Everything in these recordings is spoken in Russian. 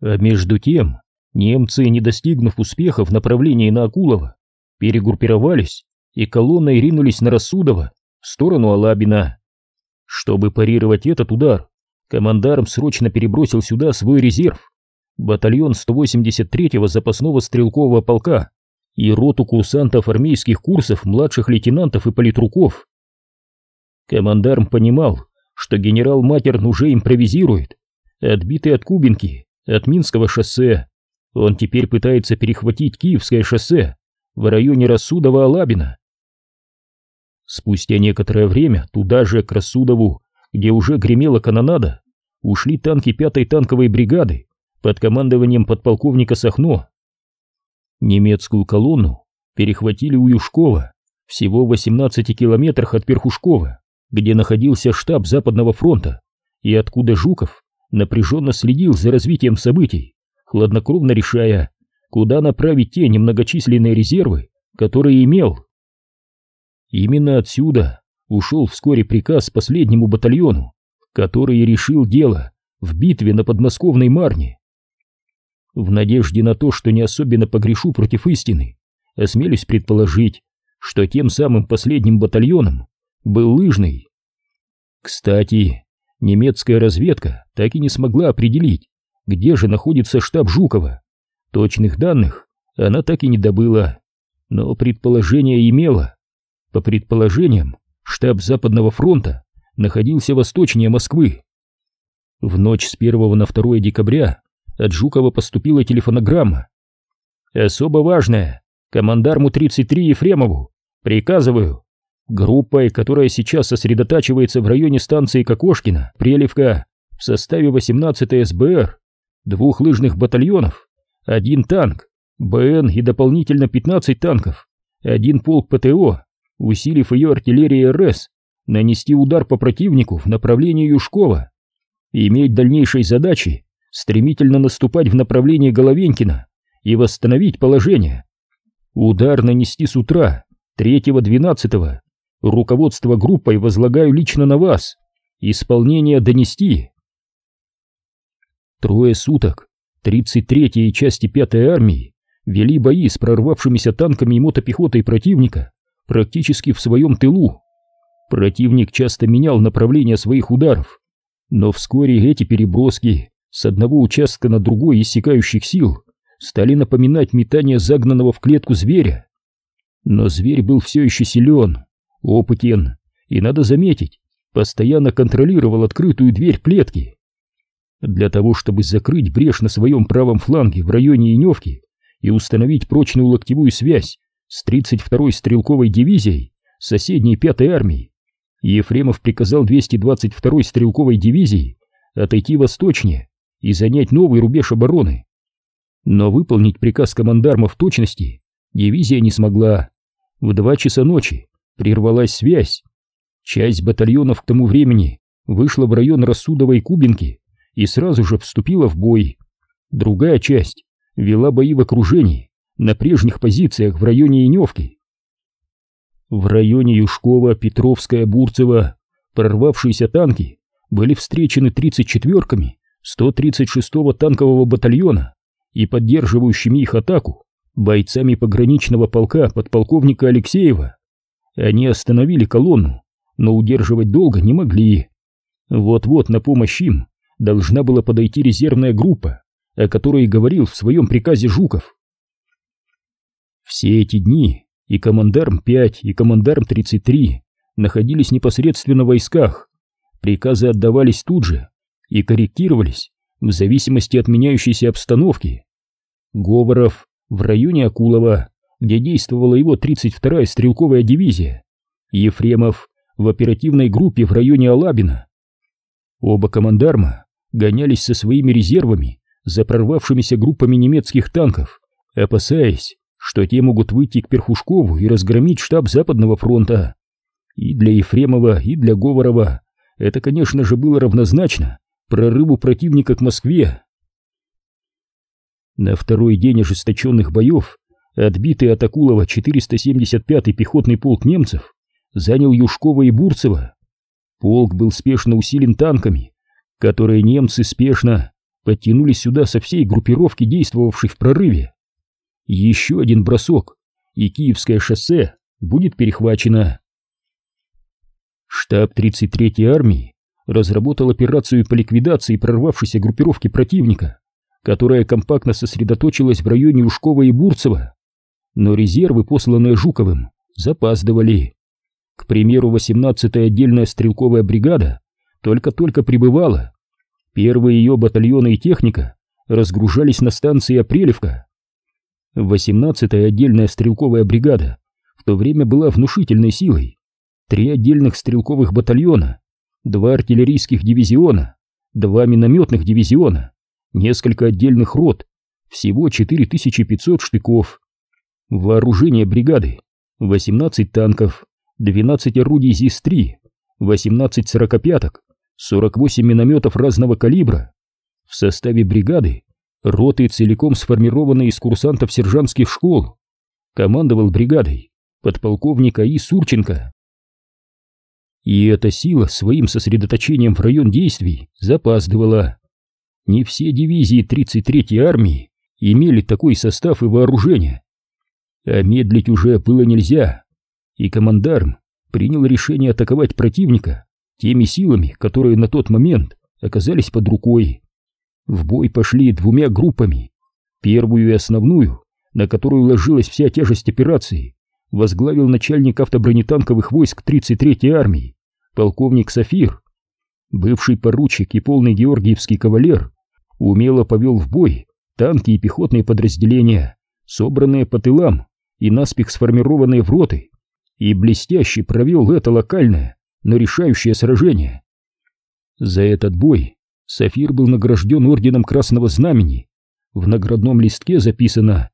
А между тем, немцы, не достигнув успеха в направлении на Акулова, перегруппировались и колонной ринулись на Рассудово в сторону Алабина. Чтобы парировать этот удар, командарм срочно перебросил сюда свой резерв, батальон 183-го запасного стрелкового полка и роту курсантов армейских курсов младших лейтенантов и политруков. Командарм понимал, что генерал Матерн уже импровизирует, отбитый от Кубинки, от Минского шоссе. Он теперь пытается перехватить Киевское шоссе в районе Рассудова-Алабина. Спустя некоторое время туда же, к Рассудову, где уже гремела канонада, ушли танки пятой танковой бригады под командованием подполковника Сахно. Немецкую колонну перехватили у Юшкова, всего в 18 километрах от Перхушкова, где находился штаб Западного фронта, и откуда Жуков напряженно следил за развитием событий, хладнокровно решая, куда направить те немногочисленные резервы, которые имел. Именно отсюда ушел вскоре приказ последнему батальону, который решил дело в битве на подмосковной Марне. В надежде на то, что не особенно погрешу против истины, осмелюсь предположить, что тем самым последним батальоном был лыжный. Кстати, немецкая разведка так и не смогла определить, где же находится штаб Жукова. Точных данных она так и не добыла, но предположение имела. По предположениям, штаб Западного фронта находился восточнее Москвы. В ночь с 1 на 2 декабря от Жукова поступила телефонограмма. «Особо важная. Командарму 33 Ефремову. Приказываю. Группой, которая сейчас сосредотачивается в районе станции Кокошкина, Прелевка, в составе 18 СБР, двух лыжных батальонов, один танк, БН и дополнительно 15 танков, один полк ПТО, усилив ее артиллерией РС, нанести удар по противнику в направлении Юшкова, иметь дальнейшие задачи стремительно наступать в направлении Головенькина и восстановить положение. Удар нанести с утра 3-12 Руководство группой возлагаю лично на вас. Исполнение донести. Трое суток 33-я и части 5-й армии вели бои с прорвавшимися танками и мотопехотой противника практически в своем тылу. Противник часто менял направление своих ударов, но вскоре эти переброски с одного участка на другой иссякающих сил стали напоминать метание загнанного в клетку зверя. Но зверь был все еще силен, опытен и, надо заметить, постоянно контролировал открытую дверь клетки. Для того, чтобы закрыть брешь на своем правом фланге в районе Иневки и установить прочную локтевую связь с 32-й стрелковой дивизией соседней 5-й армии, Ефремов приказал 222-й стрелковой дивизии отойти восточнее и занять новый рубеж обороны. Но выполнить приказ командарма в точности дивизия не смогла. В два часа ночи прервалась связь. Часть батальонов к тому времени вышла в район Рассудовой Кубинки и сразу же вступила в бой. Другая часть вела бои в окружении на прежних позициях в районе Иневки. В районе Юшкова, Петровская, Бурцева прорвавшиеся танки были встречены 34-ками 136-го танкового батальона и поддерживающими их атаку бойцами пограничного полка подполковника Алексеева. Они остановили колонну, но удерживать долго не могли. Вот-вот на помощь им должна была подойти резервная группа, о которой говорил в своем приказе Жуков. Все эти дни и командарм 5, и командарм 33 находились непосредственно в войсках. Приказы отдавались тут же и корректировались в зависимости от меняющейся обстановки. Говоров в районе Акулова где действовала его 32-я стрелковая дивизия, Ефремов в оперативной группе в районе Алабина. Оба командарма гонялись со своими резервами за прорвавшимися группами немецких танков, опасаясь, что те могут выйти к Перхушкову и разгромить штаб Западного фронта. И для Ефремова, и для Говорова это, конечно же, было равнозначно прорыву противника к Москве. На второй день ожесточенных боев Отбитый от Акулова 475-й пехотный полк немцев занял Юшкова и Бурцева. Полк был спешно усилен танками, которые немцы спешно, подтянулись сюда со всей группировки, действовавшей в прорыве. Еще один бросок, и Киевское шоссе будет перехвачено. Штаб 33-й армии разработал операцию по ликвидации прорвавшейся группировки противника, которая компактно сосредоточилась в районе Ушкова и Бурцева. Но резервы, посланные Жуковым, запаздывали. К примеру, 18-я отдельная стрелковая бригада только-только прибывала. Первые ее батальоны и техника разгружались на станции Апрелевка. 18-я отдельная стрелковая бригада в то время была внушительной силой. Три отдельных стрелковых батальона, два артиллерийских дивизиона, два минометных дивизиона, несколько отдельных рот, всего 4500 штыков. Вооружение бригады 18 танков, 12 орудий ЗИС-3, 18 сорокопяток, 48 минометов разного калибра. В составе бригады роты, целиком сформированные из курсантов сержантских школ. Командовал бригадой подполковник А.И. Сурченко. И эта сила своим сосредоточением в район действий запаздывала. Не все дивизии 33-й армии имели такой состав и вооружение. А медлить уже было нельзя, и командарм принял решение атаковать противника теми силами, которые на тот момент оказались под рукой. В бой пошли двумя группами. Первую и основную, на которую ложилась вся тяжесть операции, возглавил начальник автобронетанковых войск 33-й армии, полковник Сафир. Бывший поручик и полный георгиевский кавалер умело повел в бой танки и пехотные подразделения, собранные по тылам и наспех сформированные в роты, и блестяще провел это локальное, но решающее сражение. За этот бой Сафир был награжден орденом Красного Знамени. В наградном листке записано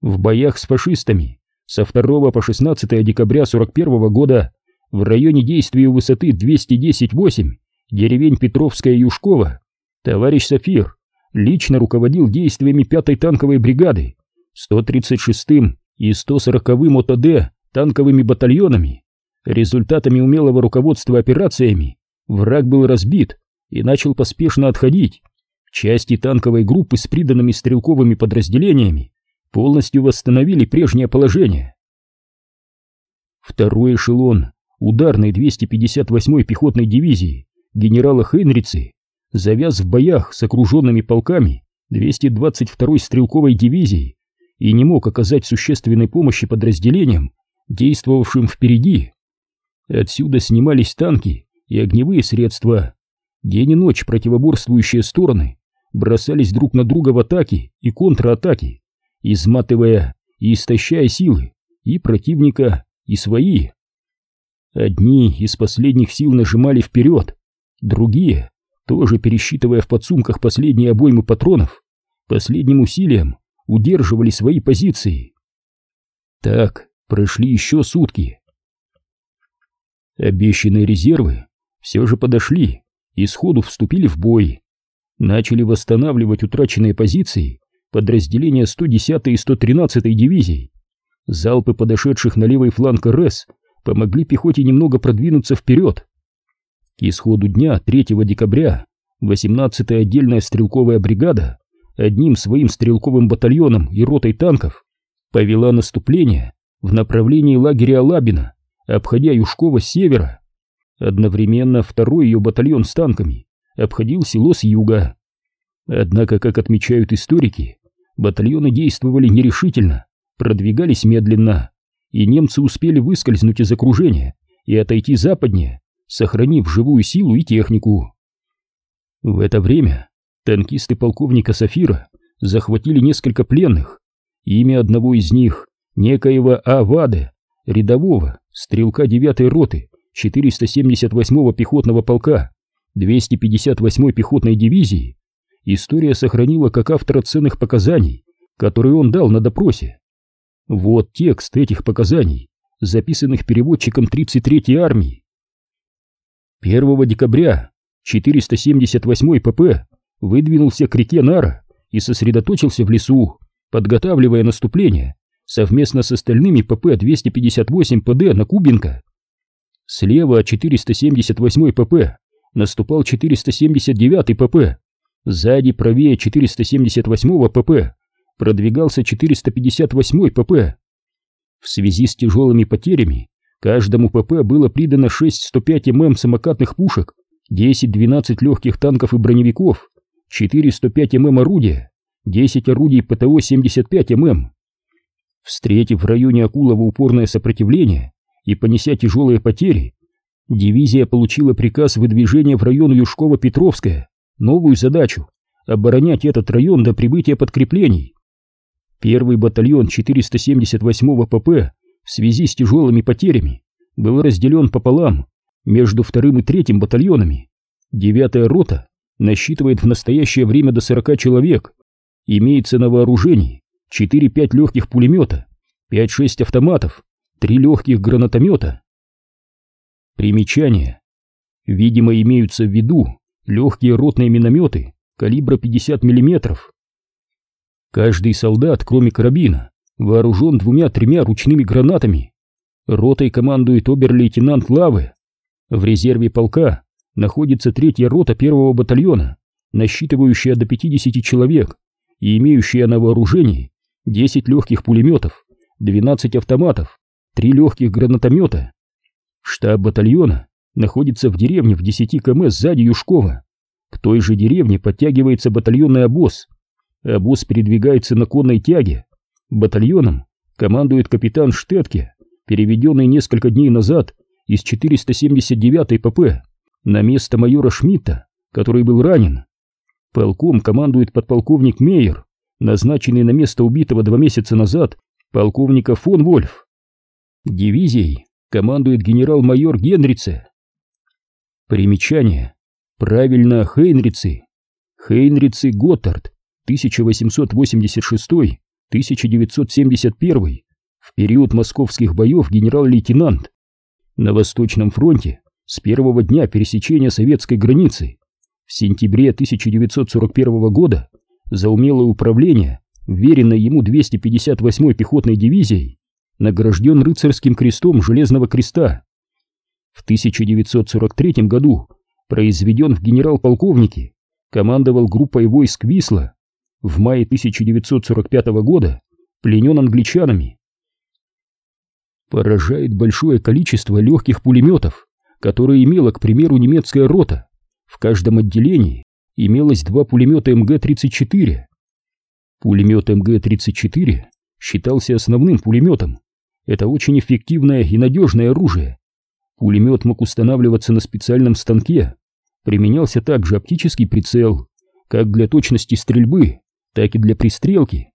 «В боях с фашистами со 2 по 16 декабря 41 года в районе действия высоты 210-8 деревень Петровская и Юшкова товарищ Сафир лично руководил действиями 5-й танковой бригады, 136-м и 140-м ОТД танковыми батальонами. Результатами умелого руководства операциями враг был разбит и начал поспешно отходить. Части танковой группы с приданными стрелковыми подразделениями полностью восстановили прежнее положение. Второй эшелон ударной 258-й пехотной дивизии генерала Хенрицы завяз в боях с окруженными полками 222-й стрелковой дивизии и не мог оказать существенной помощи подразделениям, действовавшим впереди. Отсюда снимались танки и огневые средства. День и ночь противоборствующие стороны бросались друг на друга в атаки и контратаки, изматывая и истощая силы и противника, и свои. Одни из последних сил нажимали вперед, другие тоже пересчитывая в подсумках последние обоймы патронов, последним усилием удерживали свои позиции. Так прошли еще сутки. Обещанные резервы все же подошли и сходу вступили в бой. Начали восстанавливать утраченные позиции подразделения 110-й и 113-й дивизий. Залпы подошедших на левый фланг РС помогли пехоте немного продвинуться вперед. К исходу дня 3 декабря 18-я отдельная стрелковая бригада одним своим стрелковым батальоном и ротой танков повела наступление в направлении лагеря Алабина, обходя Юшкова с севера. Одновременно второй ее батальон с танками обходил село с юга. Однако, как отмечают историки, батальоны действовали нерешительно, продвигались медленно, и немцы успели выскользнуть из окружения и отойти западнее, сохранив живую силу и технику. В это время танкисты полковника Сафира захватили несколько пленных. Имя одного из них, некоего Аваде, рядового, стрелка 9-й роты 478-го пехотного полка 258-й пехотной дивизии, история сохранила как автора ценных показаний, которые он дал на допросе. Вот текст этих показаний, записанных переводчиком 33-й армии. 1 декабря 478 ПП выдвинулся к реке Нара и сосредоточился в лесу, подготавливая наступление совместно с остальными ПП-258 ПД на Кубинка. Слева от 478 ПП наступал 479 ПП, Сзади правее 478 ПП продвигался 458 ПП. В связи с тяжелыми потерями каждому ПП было придано 6 105 ММ самокатных пушек, 10-12 легких танков и броневиков, 4 105 ММ орудия, 10 орудий ПТО 75 ММ. Встретив в районе Акулова упорное сопротивление и понеся тяжелые потери, дивизия получила приказ выдвижения в район Юшково-Петровская, новую задачу — оборонять этот район до прибытия подкреплений. Первый батальон 478-го ПП в связи с тяжелыми потерями был разделен пополам между вторым и третьим батальонами. Девятая рота насчитывает в настоящее время до 40 человек, имеется на вооружении 4-5 легких пулемета, 5-6 автоматов, 3 легких гранатомета. Примечание. Видимо, имеются в виду легкие ротные минометы калибра 50 мм. Каждый солдат, кроме карабина, вооружен двумя-тремя ручными гранатами. Ротой командует обер-лейтенант Лавы. В резерве полка находится третья рота первого батальона, насчитывающая до 50 человек и имеющая на вооружении 10 легких пулеметов, 12 автоматов, 3 легких гранатомета. Штаб батальона находится в деревне в 10 км сзади Юшкова. К той же деревне подтягивается батальонный обоз. Обоз передвигается на конной тяге. Батальоном командует капитан Штетке, переведенный несколько дней назад из 479-й ПП на место майора Шмидта, который был ранен. Полком командует подполковник Мейер, назначенный на место убитого два месяца назад полковника фон Вольф. Дивизией командует генерал-майор Генрице. Примечание. Правильно, Хейнрицы. Хейнрицы Готтард, 1886-1971. В период московских боев генерал-лейтенант. На Восточном фронте с первого дня пересечения советской границы в сентябре 1941 года за умелое управление, веренной ему 258-й пехотной дивизией, награжден рыцарским крестом Железного креста. В 1943 году произведен в генерал-полковнике, командовал группой войск Висла. В мае 1945 года пленен англичанами. Поражает большое количество легких пулеметов, которые имела, к примеру, немецкая рота. В каждом отделении имелось два пулемета МГ-34. Пулемет МГ-34 считался основным пулеметом. Это очень эффективное и надежное оружие. Пулемет мог устанавливаться на специальном станке. Применялся также оптический прицел, как для точности стрельбы, так и для пристрелки.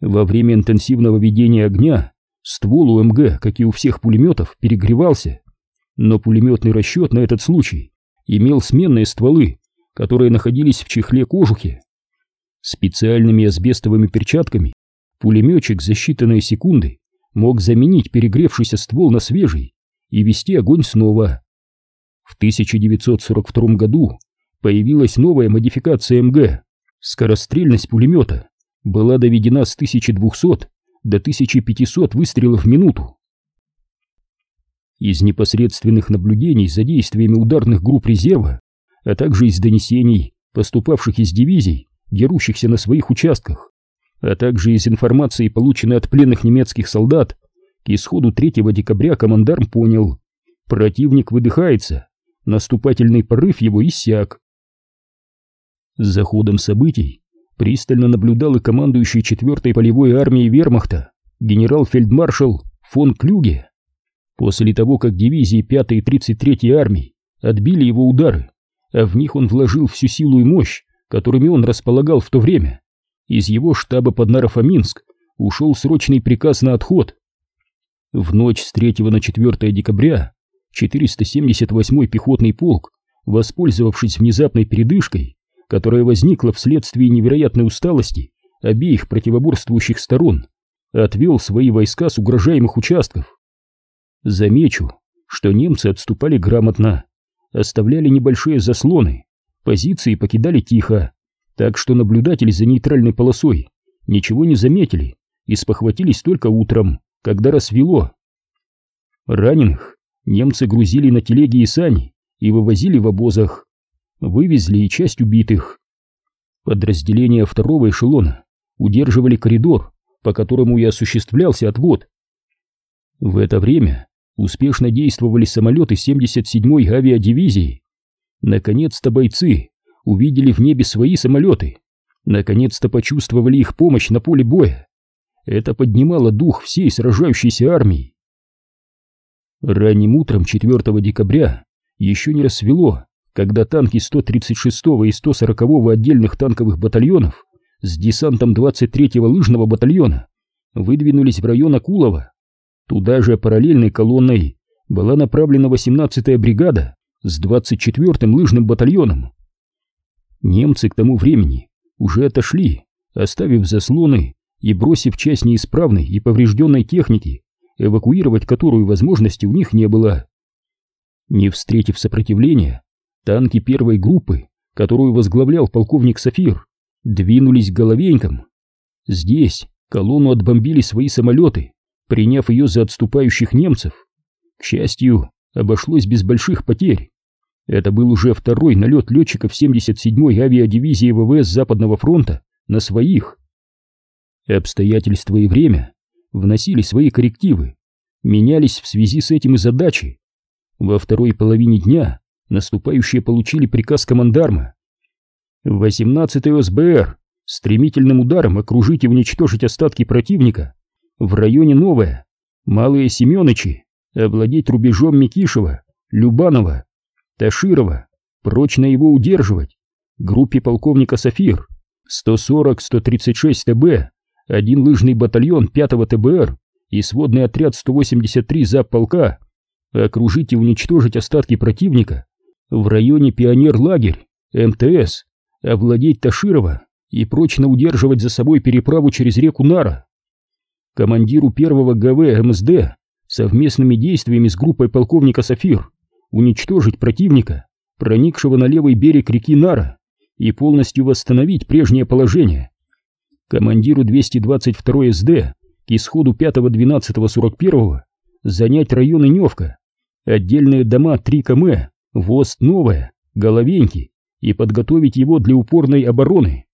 Во время интенсивного ведения огня ствол у МГ, как и у всех пулеметов, перегревался, но пулеметный расчет на этот случай имел сменные стволы, которые находились в чехле кожухи. Специальными асбестовыми перчатками пулеметчик за считанные секунды мог заменить перегревшийся ствол на свежий и вести огонь снова. В 1942 году появилась новая модификация МГ. Скорострельность пулемета была доведена с 1200 до 1500 выстрелов в минуту. Из непосредственных наблюдений за действиями ударных групп резерва, а также из донесений, поступавших из дивизий, дерущихся на своих участках, а также из информации, полученной от пленных немецких солдат, к исходу 3 декабря командарм понял, противник выдыхается, наступательный порыв его иссяк. За ходом событий пристально наблюдал и командующий 4-й полевой армией вермахта генерал-фельдмаршал фон Клюге. После того, как дивизии 5 и 33 армии отбили его удары, а в них он вложил всю силу и мощь, которыми он располагал в то время, из его штаба под Нарафаминск ушел срочный приказ на отход. В ночь с 3 на 4 декабря 478-й пехотный полк, воспользовавшись внезапной передышкой, которая возникла вследствие невероятной усталости обеих противоборствующих сторон, отвел свои войска с угрожаемых участков. Замечу, что немцы отступали грамотно, оставляли небольшие заслоны, позиции покидали тихо, так что наблюдатели за нейтральной полосой ничего не заметили и спохватились только утром, когда рассвело. Раненых немцы грузили на телеги и сани и вывозили в обозах, вывезли и часть убитых. Подразделения второго эшелона удерживали коридор, по которому и осуществлялся отвод. В это время успешно действовали самолеты 77-й авиадивизии. Наконец-то бойцы увидели в небе свои самолеты, наконец-то почувствовали их помощь на поле боя. Это поднимало дух всей сражающейся армии. Ранним утром 4 декабря еще не рассвело, когда танки 136-го и 140-го отдельных танковых батальонов с десантом 23-го лыжного батальона выдвинулись в район Акулова. Туда же параллельной колонной была направлена 18-я бригада с 24-м лыжным батальоном. Немцы к тому времени уже отошли, оставив заслоны и бросив часть неисправной и поврежденной техники, эвакуировать которую возможности у них не было. Не встретив сопротивления, танки первой группы, которую возглавлял полковник Сафир, двинулись к головенькам. Здесь колонну отбомбили свои самолеты, приняв ее за отступающих немцев. К счастью, обошлось без больших потерь. Это был уже второй налет летчиков 77-й авиадивизии ВВС Западного фронта на своих. Обстоятельства и время вносили свои коррективы, менялись в связи с этим и задачи. Во второй половине дня наступающие получили приказ командарма. 18-й ОСБР стремительным ударом окружить и уничтожить остатки противника в районе Новое, Малые Семёнычи, овладеть рубежом Микишева, Любанова, Таширова, прочно его удерживать, группе полковника Сафир, 140-136 ТБ, один лыжный батальон 5-го ТБР и сводный отряд 183 полка окружить и уничтожить остатки противника. В районе Пионер-лагерь, МТС, овладеть Таширова и прочно удерживать за собой переправу через реку Нара. Командиру первого ГВ МСД совместными действиями с группой полковника Сафир уничтожить противника, проникшего на левый берег реки Нара, и полностью восстановить прежнее положение. Командиру 222 СД к исходу 5-12-41 занять районы Невка, отдельные дома 3 км, ВОЗ Новая, Головеньки и подготовить его для упорной обороны.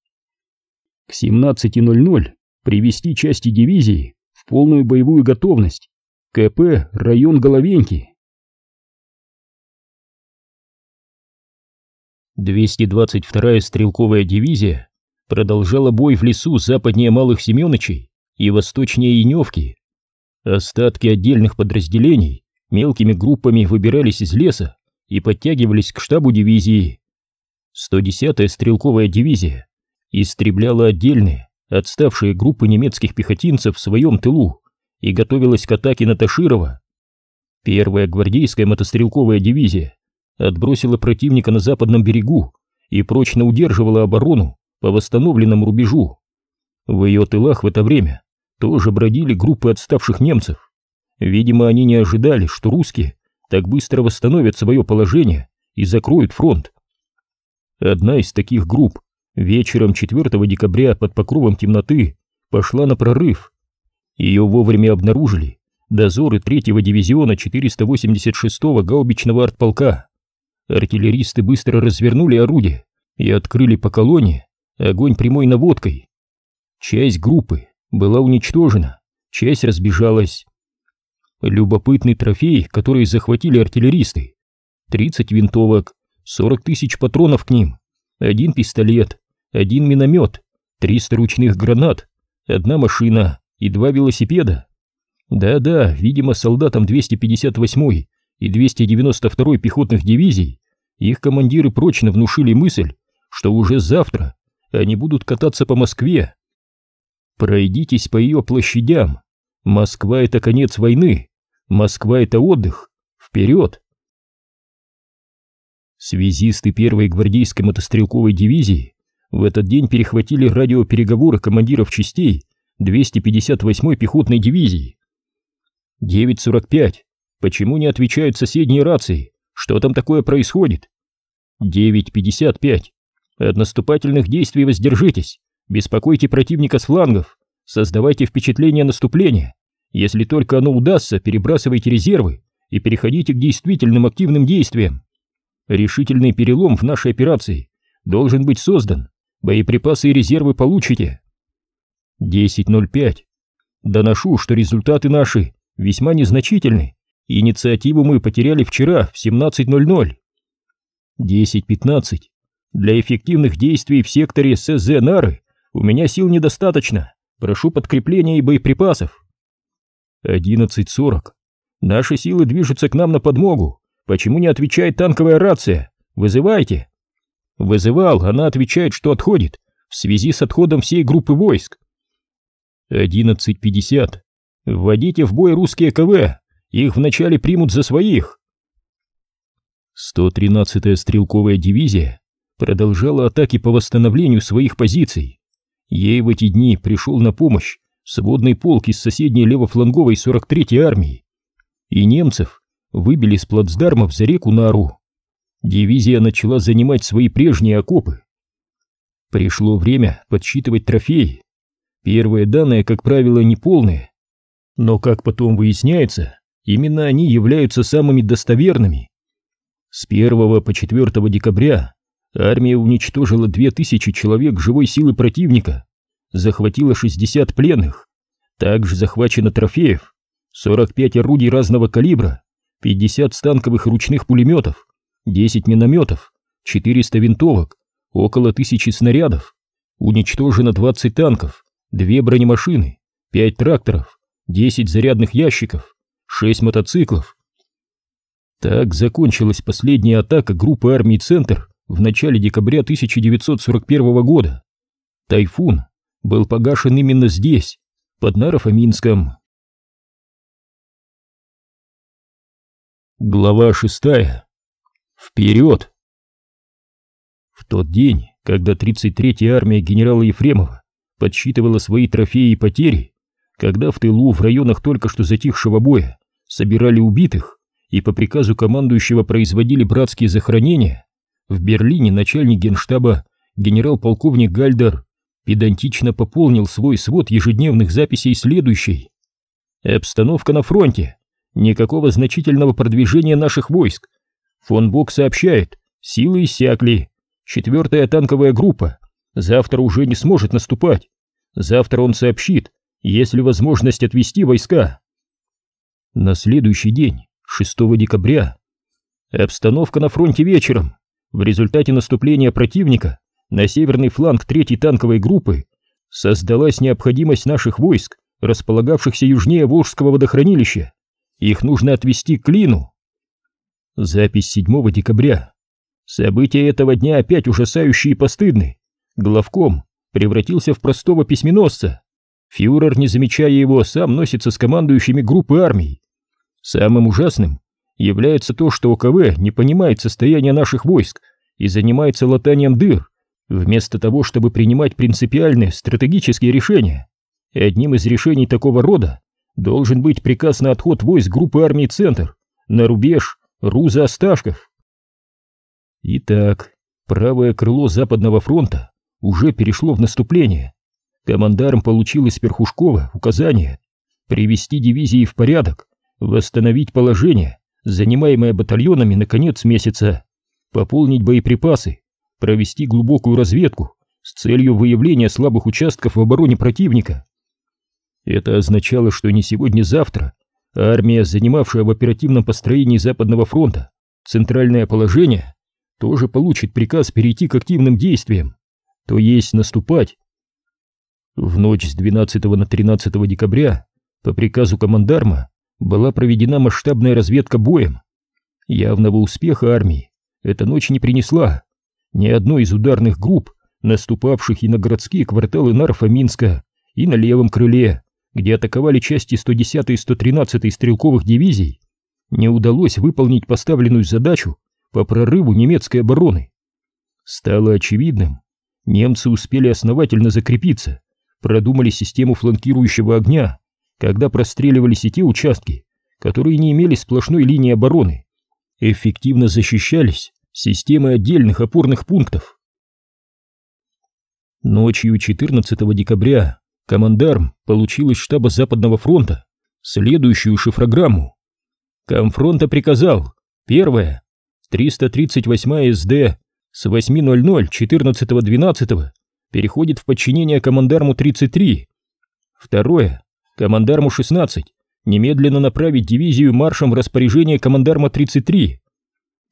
К 17.00 привести части дивизии в полную боевую готовность. КП район Головеньки. 222-я стрелковая дивизия продолжала бой в лесу западнее Малых Семёнычей и восточнее Яневки. Остатки отдельных подразделений мелкими группами выбирались из леса и подтягивались к штабу дивизии. 110-я стрелковая дивизия истребляла отдельные, отставшие группы немецких пехотинцев в своем тылу и готовилась к атаке на Таширова. Первая гвардейская мотострелковая дивизия отбросила противника на западном берегу и прочно удерживала оборону по восстановленному рубежу. В ее тылах в это время тоже бродили группы отставших немцев. Видимо, они не ожидали, что русские так быстро восстановят свое положение и закроют фронт. Одна из таких групп вечером 4 декабря под покровом темноты пошла на прорыв. Ее вовремя обнаружили дозоры 3-го дивизиона 486-го гаубичного артполка. Артиллеристы быстро развернули орудие и открыли по колонне огонь прямой наводкой. Часть группы была уничтожена, часть разбежалась. Любопытный трофей, который захватили артиллеристы. 30 винтовок, 40 тысяч патронов к ним, один пистолет, один миномет, 300 ручных гранат, одна машина и два велосипеда. Да-да, видимо, солдатам 258-й и 292-й пехотных дивизий их командиры прочно внушили мысль, что уже завтра они будут кататься по Москве. Пройдитесь по ее площадям. Москва — это конец войны. Москва — это отдых. Вперед! Связисты первой гвардейской мотострелковой дивизии в этот день перехватили радиопереговоры командиров частей 258-й пехотной дивизии. 9.45. Почему не отвечают соседние рации? Что там такое происходит? 9.55. От наступательных действий воздержитесь. Беспокойте противника с флангов. Создавайте впечатление наступления. Если только оно удастся, перебрасывайте резервы и переходите к действительным активным действиям. Решительный перелом в нашей операции должен быть создан. Боеприпасы и резервы получите. 10.05. Доношу, что результаты наши весьма незначительны. Инициативу мы потеряли вчера в 17.00. 10.15. Для эффективных действий в секторе СЗ Нары у меня сил недостаточно. Прошу подкрепления и боеприпасов. 11.40. Наши силы движутся к нам на подмогу. Почему не отвечает танковая рация? Вызывайте. Вызывал, она отвечает, что отходит в связи с отходом всей группы войск. 11.50. Вводите в бой русские КВ. Их вначале примут за своих. 113-я стрелковая дивизия продолжала атаки по восстановлению своих позиций. Ей в эти дни пришел на помощь сводный полк из соседней левофланговой 43-й армии. И немцев выбили с плацдармов за реку Нару. Дивизия начала занимать свои прежние окопы. Пришло время подсчитывать трофеи. Первые данные, как правило, неполные. Но, как потом выясняется, именно они являются самыми достоверными. С 1 по 4 декабря армия уничтожила 2000 человек живой силы противника, захватила 60 пленных, также захвачено трофеев, 45 орудий разного калибра, 50 станковых ручных пулеметов, 10 минометов, 400 винтовок, около тысячи снарядов, уничтожено 20 танков, 2 бронемашины, 5 тракторов, 10 зарядных ящиков, 6 мотоциклов. Так закончилась последняя атака группы армий «Центр» в начале декабря 1941 года. «Тайфун» был погашен именно здесь, под Нарофоминском. Глава шестая. Вперед! В тот день, когда 33-я армия генерала Ефремова подсчитывала свои трофеи и потери, когда в тылу в районах только что затихшего боя собирали убитых и по приказу командующего производили братские захоронения, в Берлине начальник генштаба генерал-полковник Гальдер педантично пополнил свой свод ежедневных записей следующей. Обстановка на фронте. Никакого значительного продвижения наших войск. Фон Бок сообщает, силы иссякли. Четвертая танковая группа завтра уже не сможет наступать. Завтра он сообщит, есть ли возможность отвести войска. На следующий день, 6 декабря, обстановка на фронте вечером. В результате наступления противника на северный фланг третьей танковой группы создалась необходимость наших войск, располагавшихся южнее Волжского водохранилища. Их нужно отвести к Клину. Запись 7 декабря. События этого дня опять ужасающие и постыдны. Главком превратился в простого письменосца. Фюрер, не замечая его, сам носится с командующими группы армий. Самым ужасным является то, что ОКВ не понимает состояние наших войск и занимается латанием дыр, вместо того, чтобы принимать принципиальные стратегические решения. Одним из решений такого рода должен быть приказ на отход войск группы армий «Центр» на рубеж Руза-Осташков. Итак, правое крыло Западного фронта уже перешло в наступление. Командарм получил из Перхушкова указание привести дивизии в порядок, восстановить положение, занимаемое батальонами на конец месяца, пополнить боеприпасы, провести глубокую разведку с целью выявления слабых участков в обороне противника. Это означало, что не сегодня-завтра армия, занимавшая в оперативном построении Западного фронта центральное положение, тоже получит приказ перейти к активным действиям, то есть наступать. В ночь с 12 на 13 декабря по приказу командарма была проведена масштабная разведка боем. Явного успеха армии эта ночь не принесла. Ни одной из ударных групп, наступавших и на городские кварталы Нарфа-Минска, и на левом крыле, где атаковали части 110 и 113 стрелковых дивизий, не удалось выполнить поставленную задачу по прорыву немецкой обороны. Стало очевидным, немцы успели основательно закрепиться, продумали систему фланкирующего огня, когда простреливались и те участки, которые не имели сплошной линии обороны, эффективно защищались системой отдельных опорных пунктов. Ночью 14 декабря командарм получил из штаба Западного фронта следующую шифрограмму. Комфронта приказал, первое, 338 СД с 8.00 14.12 переходит в подчинение командарму 33. Второе. Командарму 16 немедленно направить дивизию маршем в распоряжение командарма 33.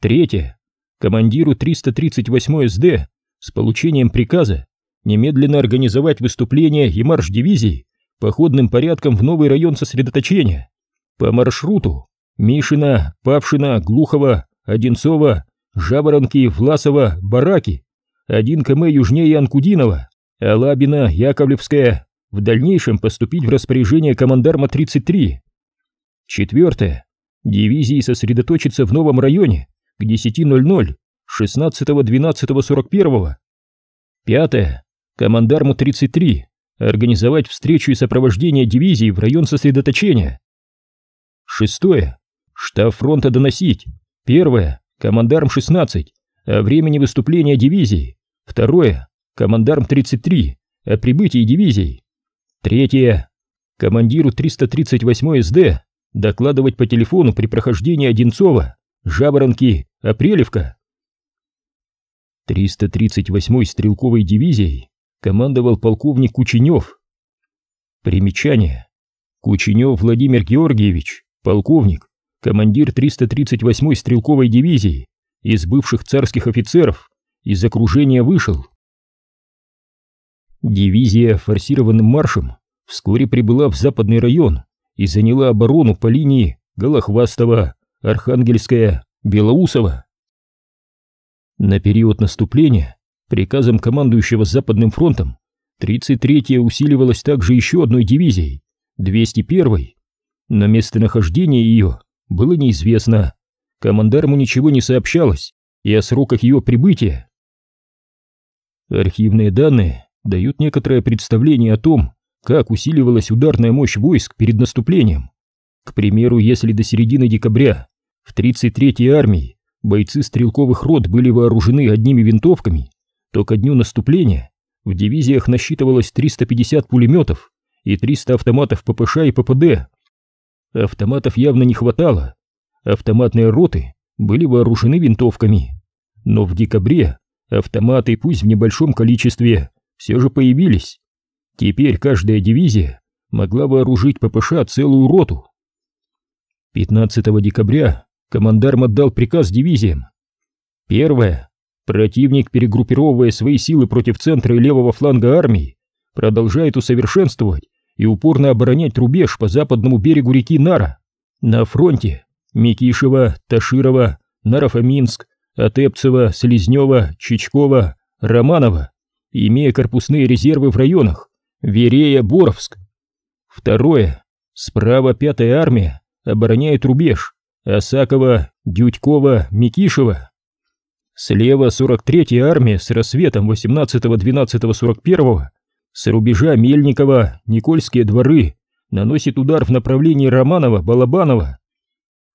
Третье. Командиру 338 СД с получением приказа немедленно организовать выступление и марш дивизии походным порядком в новый район сосредоточения по маршруту Мишина, Павшина, Глухова, Одинцова, Жаворонки, Власова, Бараки, 1 км южнее Анкудинова, Алабина, Яковлевская, в дальнейшем поступить в распоряжение командарма 33. Четвертое. Дивизии сосредоточиться в новом районе к 10.00 16.12.41. Пятое. Командарму 33 организовать встречу и сопровождение дивизии в район сосредоточения. Шестое. Штаб фронта доносить. Первое. Командарм 16 о времени выступления дивизии. Второе. Командарм 33 о прибытии дивизии. Третье. Командиру 338 СД докладывать по телефону при прохождении Одинцова, Жаворонки, Апрелевка. 338-й стрелковой дивизией командовал полковник Кученев. Примечание. Кученев Владимир Георгиевич, полковник, командир 338-й стрелковой дивизии, из бывших царских офицеров, из окружения вышел. Дивизия форсированным маршем вскоре прибыла в западный район и заняла оборону по линии Голохвастова, Архангельская, Белоусова. На период наступления приказом командующего Западным фронтом 33-я усиливалась также еще одной дивизией, 201-й, но местонахождение ее было неизвестно, командарму ничего не сообщалось и о сроках ее прибытия. Архивные данные дают некоторое представление о том, как усиливалась ударная мощь войск перед наступлением. К примеру, если до середины декабря в 33-й армии бойцы стрелковых рот были вооружены одними винтовками, то ко дню наступления в дивизиях насчитывалось 350 пулеметов и 300 автоматов ППШ и ППД. Автоматов явно не хватало. Автоматные роты были вооружены винтовками. Но в декабре автоматы, пусть в небольшом количестве, все же появились. Теперь каждая дивизия могла вооружить ППШ целую роту. 15 декабря командарм отдал приказ дивизиям. Первое. Противник, перегруппировывая свои силы против центра и левого фланга армии, продолжает усовершенствовать и упорно оборонять рубеж по западному берегу реки Нара. На фронте Микишева, Таширова, Нарафаминск, Атепцева, Слезнева, Чичкова, Романова, имея корпусные резервы в районах Верея, Боровск. Второе. Справа пятая армия обороняет рубеж Осакова, Дюдькова, Микишева. Слева 43-я армия с рассветом 18-12-41 с рубежа Мельникова, Никольские дворы. Наносит удар в направлении Романова, Балабанова.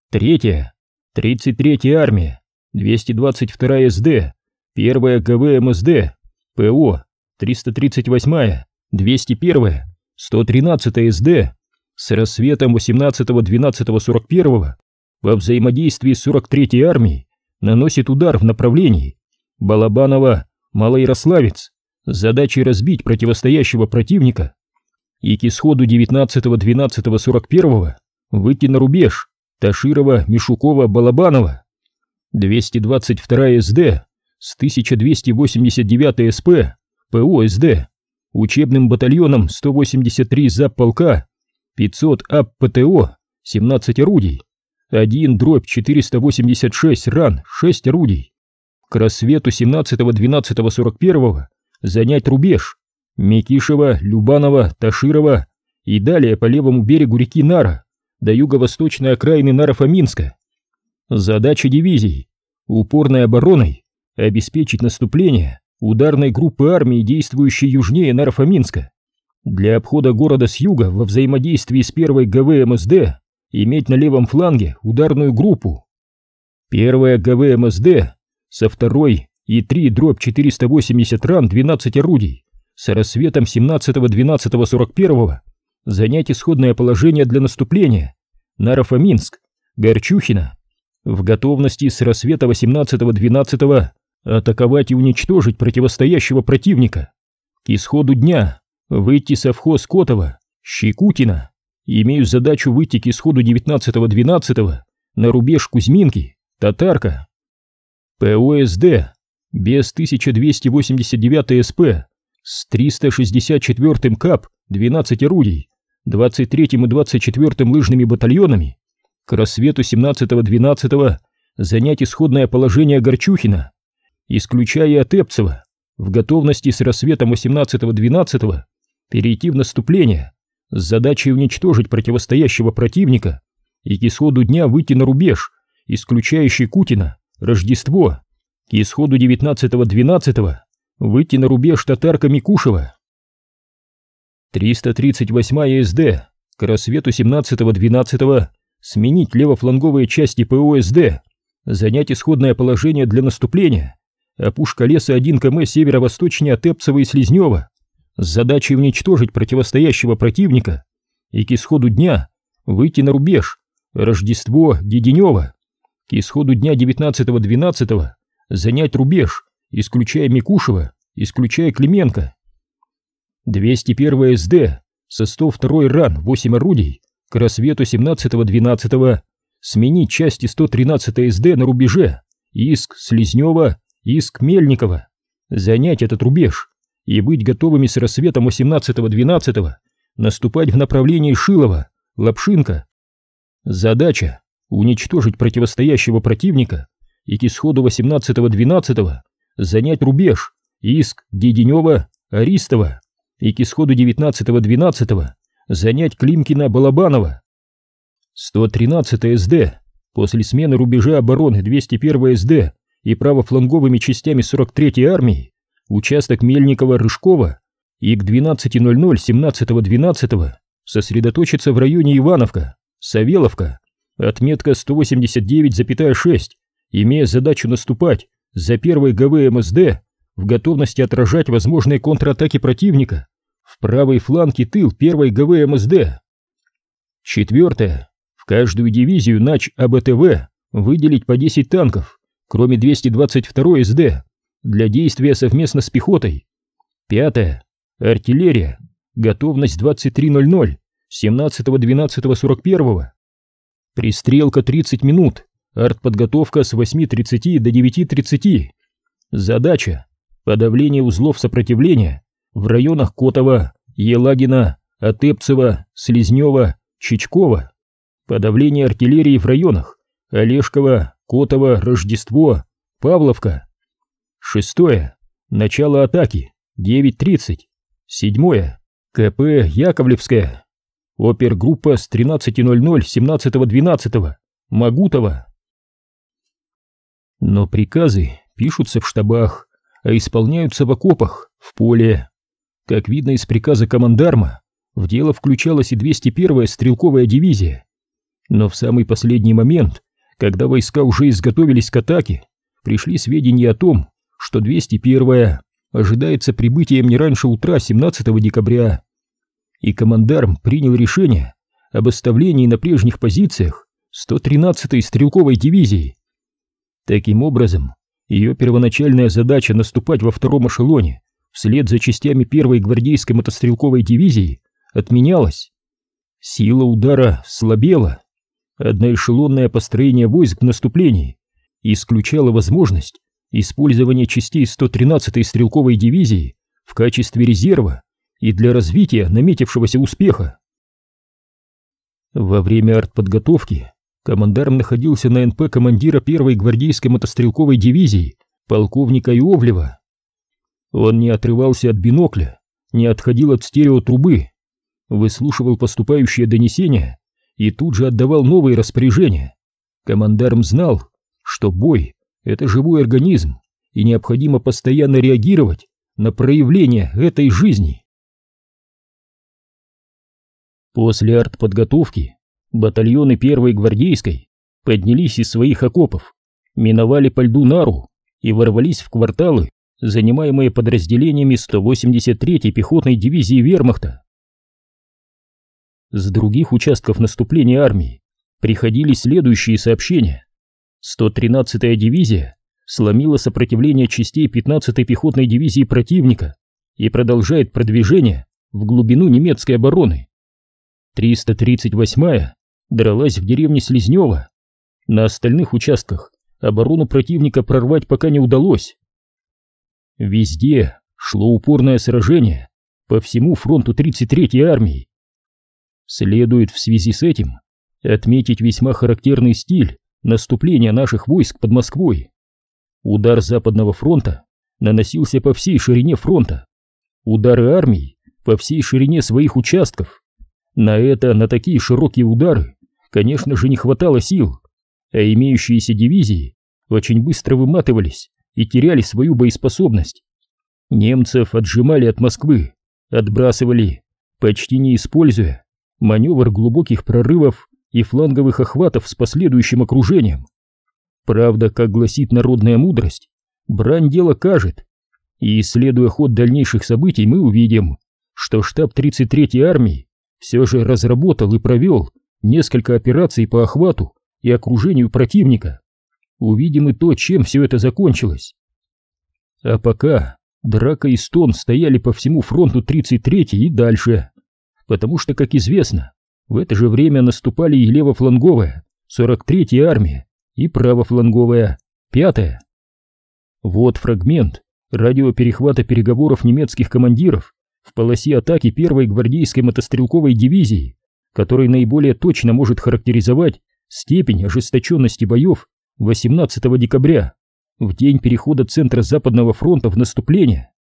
Третья. 33-я армия, 222-я СД, 1-я ГВМСД, ПО, 338-я, 201, 113 СД. С рассветом 18-12-41 во взаимодействии с 43-й армией наносит удар в направлении. Балабанова, Малоярославец. С задачей разбить противостоящего противника. И к исходу 19-12-41 выйти на рубеж. Таширова, Мишукова, Балабанова. 222 СД с 1289 СП ПО СД. Учебным батальоном 183 полка 500 АПТО, 17 орудий, 1 дробь 486 ран, 6 орудий. К рассвету 17-12-41 занять рубеж Микишева, Любанова, Таширова и далее по левому берегу реки Нара до юго-восточной окраины Нарафаминска. Задача дивизии – упорной обороной обеспечить наступление ударной группы армии, действующей южнее Нарфаминска. Для обхода города с юга во взаимодействии с первой ГВМСД иметь на левом фланге ударную группу. Первая ГВМСД со второй и 3 дробь 480 ран 12 орудий с рассветом 17-12-41 занять исходное положение для наступления Нарафаминск, Горчухина в готовности с рассвета 18-12 атаковать и уничтожить противостоящего противника. К исходу дня выйти совхоз Котова, Щекутина. Имею задачу выйти к исходу 19.12 на рубеж Кузьминки, Татарка. ПОСД без 1289 СП с 364 КАП 12 орудий, 23 и 24 лыжными батальонами к рассвету 17-12 занять исходное положение Горчухина, исключая Отепцева, в готовности с рассветом 18-12 перейти в наступление с задачей уничтожить противостоящего противника и к исходу дня выйти на рубеж, исключающий Кутина, Рождество, к исходу 19-12 выйти на рубеж татарка Микушева. 338 СД. К рассвету 17-12 сменить левофланговые части ПОСД, занять исходное положение для наступления, опушка леса 1 км северо-восточнее от Эпцева и Слизнева, с задачей уничтожить противостоящего противника и к исходу дня выйти на рубеж Рождество Деденева, к исходу дня 19-12 занять рубеж, исключая Микушева, исключая Клименко. 201 СД со 102 ран 8 орудий к рассвету 17-12 сменить части 113 СД на рубеже. Иск Слизнева, Иск Мельникова, занять этот рубеж и быть готовыми с рассветом 18-12 наступать в направлении Шилова, Лапшинка. Задача — уничтожить противостоящего противника и к исходу 18-12 занять рубеж Иск Деденева, Аристова и к исходу 19-12 занять Климкина-Балабанова. 113 СД после смены рубежа обороны 201 СД и правофланговыми частями 43-й армии участок Мельникова-Рыжкова и к 12.00 17.12 сосредоточиться в районе Ивановка, Савеловка, отметка 189,6, имея задачу наступать за первой ГВМСД в готовности отражать возможные контратаки противника в правый фланг и тыл первой ГВМСД. Четвертое. В каждую дивизию нач АБТВ выделить по 10 танков, кроме 222 СД, для действия совместно с пехотой. Пятое. Артиллерия. Готовность 23.00, 17.12.41. Пристрелка 30 минут, артподготовка с 8.30 до 9.30. Задача. Подавление узлов сопротивления в районах Котова, Елагина, Отепцева, Слизнева, Чичкова. Подавление артиллерии в районах Олешкова, Котова, Рождество, Павловка. Шестое. Начало атаки. 9.30. Седьмое. КП Яковлевская. Опергруппа с 13.00 17.12. Магутова. Но приказы пишутся в штабах, а исполняются в окопах, в поле. Как видно из приказа командарма, в дело включалась и 201-я стрелковая дивизия. Но в самый последний момент, когда войска уже изготовились к атаке, пришли сведения о том, что 201-я ожидается прибытием не раньше утра 17 декабря. И командарм принял решение об оставлении на прежних позициях 113-й стрелковой дивизии. Таким образом, ее первоначальная задача наступать во втором эшелоне вслед за частями первой гвардейской мотострелковой дивизии отменялась. Сила удара слабела. Одноэшелонное построение войск в наступлении исключало возможность использования частей 113-й стрелковой дивизии в качестве резерва и для развития наметившегося успеха. Во время артподготовки командарм находился на НП командира первой гвардейской мотострелковой дивизии полковника Иовлева. Он не отрывался от бинокля, не отходил от стереотрубы, выслушивал поступающие донесения и тут же отдавал новые распоряжения. Командарм знал, что бой — это живой организм, и необходимо постоянно реагировать на проявление этой жизни. После артподготовки батальоны первой гвардейской поднялись из своих окопов, миновали по льду Нару и ворвались в кварталы, занимаемые подразделениями 183-й пехотной дивизии вермахта. С других участков наступления армии приходили следующие сообщения. 113-я дивизия сломила сопротивление частей 15-й пехотной дивизии противника и продолжает продвижение в глубину немецкой обороны. 338-я дралась в деревне Слизнева. На остальных участках оборону противника прорвать пока не удалось. Везде шло упорное сражение по всему фронту 33-й армии. Следует в связи с этим отметить весьма характерный стиль наступления наших войск под Москвой. Удар Западного фронта наносился по всей ширине фронта, удары армий по всей ширине своих участков. На это, на такие широкие удары, конечно же, не хватало сил, а имеющиеся дивизии очень быстро выматывались и теряли свою боеспособность. Немцев отжимали от Москвы, отбрасывали, почти не используя маневр глубоких прорывов и фланговых охватов с последующим окружением. Правда, как гласит народная мудрость, брань дело кажет, и исследуя ход дальнейших событий, мы увидим, что штаб 33-й армии все же разработал и провел несколько операций по охвату и окружению противника. Увидим и то, чем все это закончилось. А пока драка и стон стояли по всему фронту 33-й и дальше, потому что, как известно, в это же время наступали и левофланговая 43-я армия, и правофланговая, пятая. Вот фрагмент радиоперехвата переговоров немецких командиров в полосе атаки первой гвардейской мотострелковой дивизии, который наиболее точно может характеризовать степень ожесточенности боев 18 декабря, в день перехода центра Западного фронта в наступление.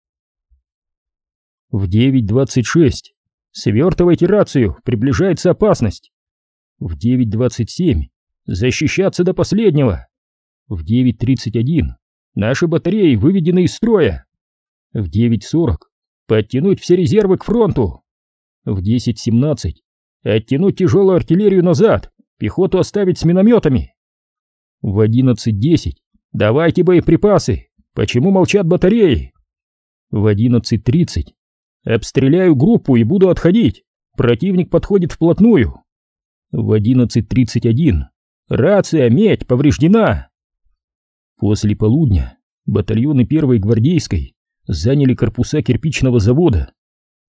В 9.26. Свертывайте рацию, приближается опасность. В 9.27. Защищаться до последнего. В 9.31 наши батареи выведены из строя. В 9.40 подтянуть все резервы к фронту. В 10.17 оттянуть тяжелую артиллерию назад, пехоту оставить с минометами. В 11.10 давайте боеприпасы, почему молчат батареи? В 11.30 обстреляю группу и буду отходить, противник подходит вплотную. В 11.31 Рация, медь, повреждена!» После полудня батальоны первой гвардейской заняли корпуса кирпичного завода,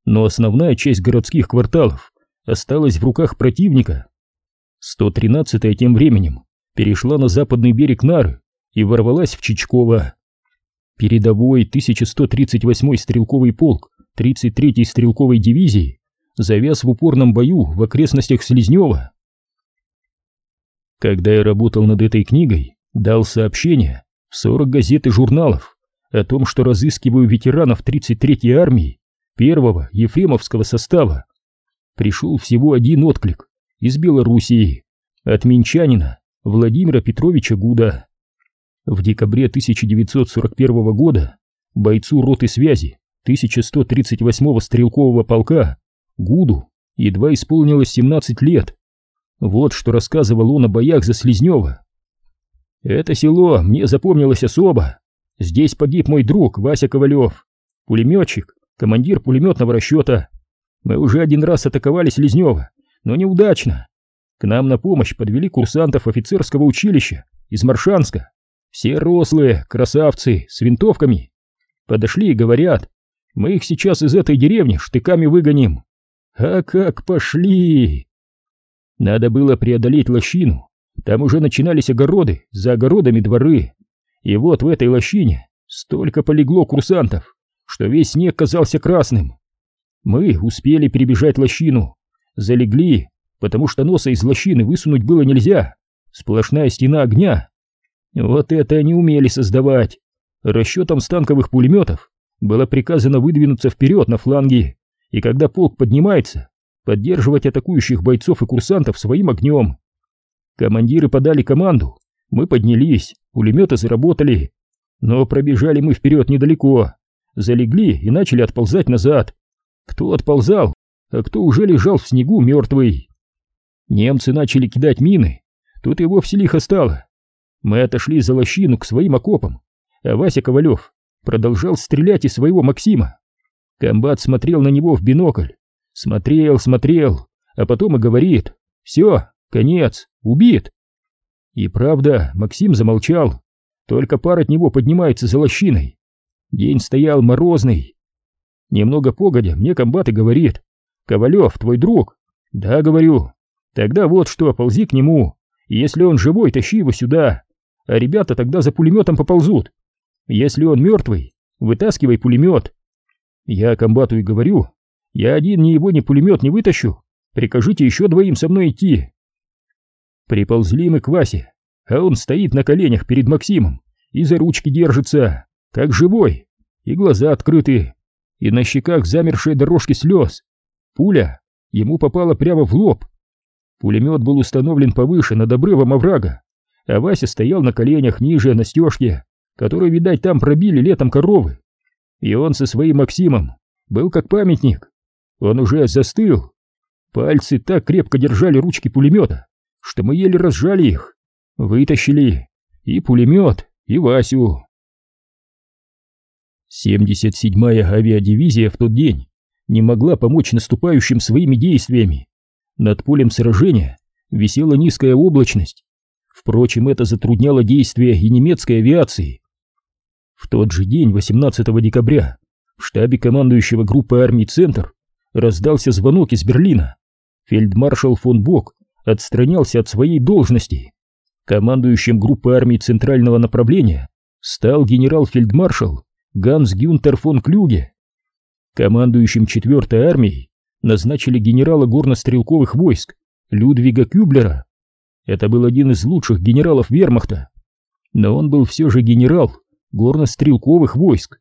но основная часть городских кварталов осталась в руках противника. 113-я тем временем перешла на западный берег Нары и ворвалась в Чичково. Передовой 1138-й стрелковый полк 33-й стрелковой дивизии завяз в упорном бою в окрестностях Слизнева. Когда я работал над этой книгой, дал сообщение в 40 газет и журналов о том, что разыскиваю ветеранов 33-й армии первого Ефремовского состава. Пришел всего один отклик из Белоруссии, от минчанина Владимира Петровича Гуда. В декабре 1941 года бойцу роты связи 1138-го стрелкового полка Гуду едва исполнилось 17 лет. Вот что рассказывал он о боях за Слизнева. Это село мне запомнилось особо. Здесь погиб мой друг Вася Ковалев, пулеметчик, командир пулеметного расчета. Мы уже один раз атаковали Слизнева, но неудачно. К нам на помощь подвели курсантов офицерского училища из Маршанска. Все рослые, красавцы, с винтовками. Подошли и говорят, мы их сейчас из этой деревни штыками выгоним. А как пошли! Надо было преодолеть лощину. Там уже начинались огороды, за огородами дворы. И вот в этой лощине столько полегло курсантов, что весь снег казался красным. Мы успели перебежать лощину, залегли, потому что носа из лощины высунуть было нельзя. Сплошная стена огня. Вот это они умели создавать. Расчетом станковых пулеметов было приказано выдвинуться вперед на фланги, и когда полк поднимается, поддерживать атакующих бойцов и курсантов своим огнем. Командиры подали команду, мы поднялись, пулеметы заработали, но пробежали мы вперед недалеко, залегли и начали отползать назад. Кто отползал, а кто уже лежал в снегу мертвый. Немцы начали кидать мины, тут и вовсе лихо стало. Мы отошли за лощину к своим окопам, а Вася Ковалев продолжал стрелять из своего Максима. Комбат смотрел на него в бинокль, Смотрел, смотрел, а потом и говорит «Все, конец, убит». И правда, Максим замолчал, только пар от него поднимается за лощиной. День стоял морозный. Немного погодя, мне комбат и говорит, «Ковалев, твой друг?» «Да, говорю». «Тогда вот что, ползи к нему. Если он живой, тащи его сюда. А ребята тогда за пулеметом поползут. Если он мертвый, вытаскивай пулемет». Я комбату и говорю, «Я один ни его, ни пулемет не вытащу. Прикажите еще двоим со мной идти». Приползли мы к Васе, а он стоит на коленях перед Максимом и за ручки держится, как живой, и глаза открыты, и на щеках замершие дорожки слез. Пуля ему попала прямо в лоб. Пулемет был установлен повыше, над обрывом оврага, а Вася стоял на коленях ниже, на стежке, которую, видать, там пробили летом коровы. И он со своим Максимом был как памятник. Он уже застыл. Пальцы так крепко держали ручки пулемета, что мы еле разжали их. Вытащили и пулемет, и Васю. 77-я авиадивизия в тот день не могла помочь наступающим своими действиями. Над полем сражения висела низкая облачность. Впрочем, это затрудняло действия и немецкой авиации. В тот же день, 18 декабря, в штабе командующего группы армий «Центр» раздался звонок из Берлина. Фельдмаршал фон Бок отстранялся от своей должности. Командующим группы армий Центрального направления стал генерал-фельдмаршал Ганс Гюнтер фон Клюге. Командующим 4-й армией назначили генерала горнострелковых войск Людвига Кюблера. Это был один из лучших генералов вермахта, но он был все же генерал горнострелковых войск.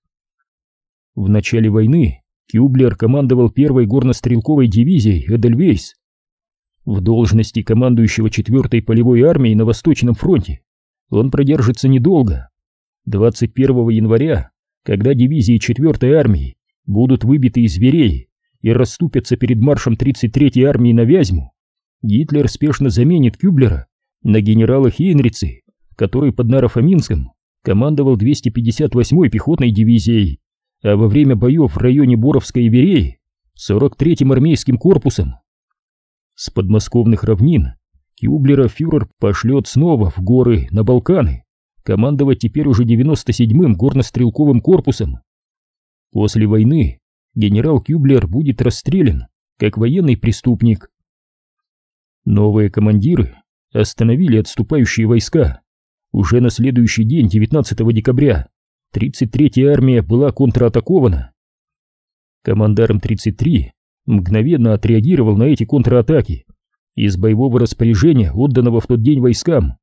В начале войны Кюблер командовал первой горнострелковой дивизией Эдельвейс. В должности командующего 4-й полевой армией на Восточном фронте он продержится недолго. 21 января, когда дивизии 4-й армии будут выбиты из зверей и расступятся перед маршем 33-й армии на Вязьму, Гитлер спешно заменит Кюблера на генерала Хейнрицы, который под Нарафаминском командовал 258-й пехотной дивизией, а во время боев в районе Боровской и Вереи 43-м армейским корпусом. С подмосковных равнин Кюблера фюрер пошлет снова в горы на Балканы, командовать теперь уже 97-м горнострелковым корпусом. После войны генерал Кюблер будет расстрелян как военный преступник. Новые командиры остановили отступающие войска. Уже на следующий день, 19 декабря, 33-я армия была контратакована. Командарм 33 мгновенно отреагировал на эти контратаки из боевого распоряжения, отданного в тот день войскам.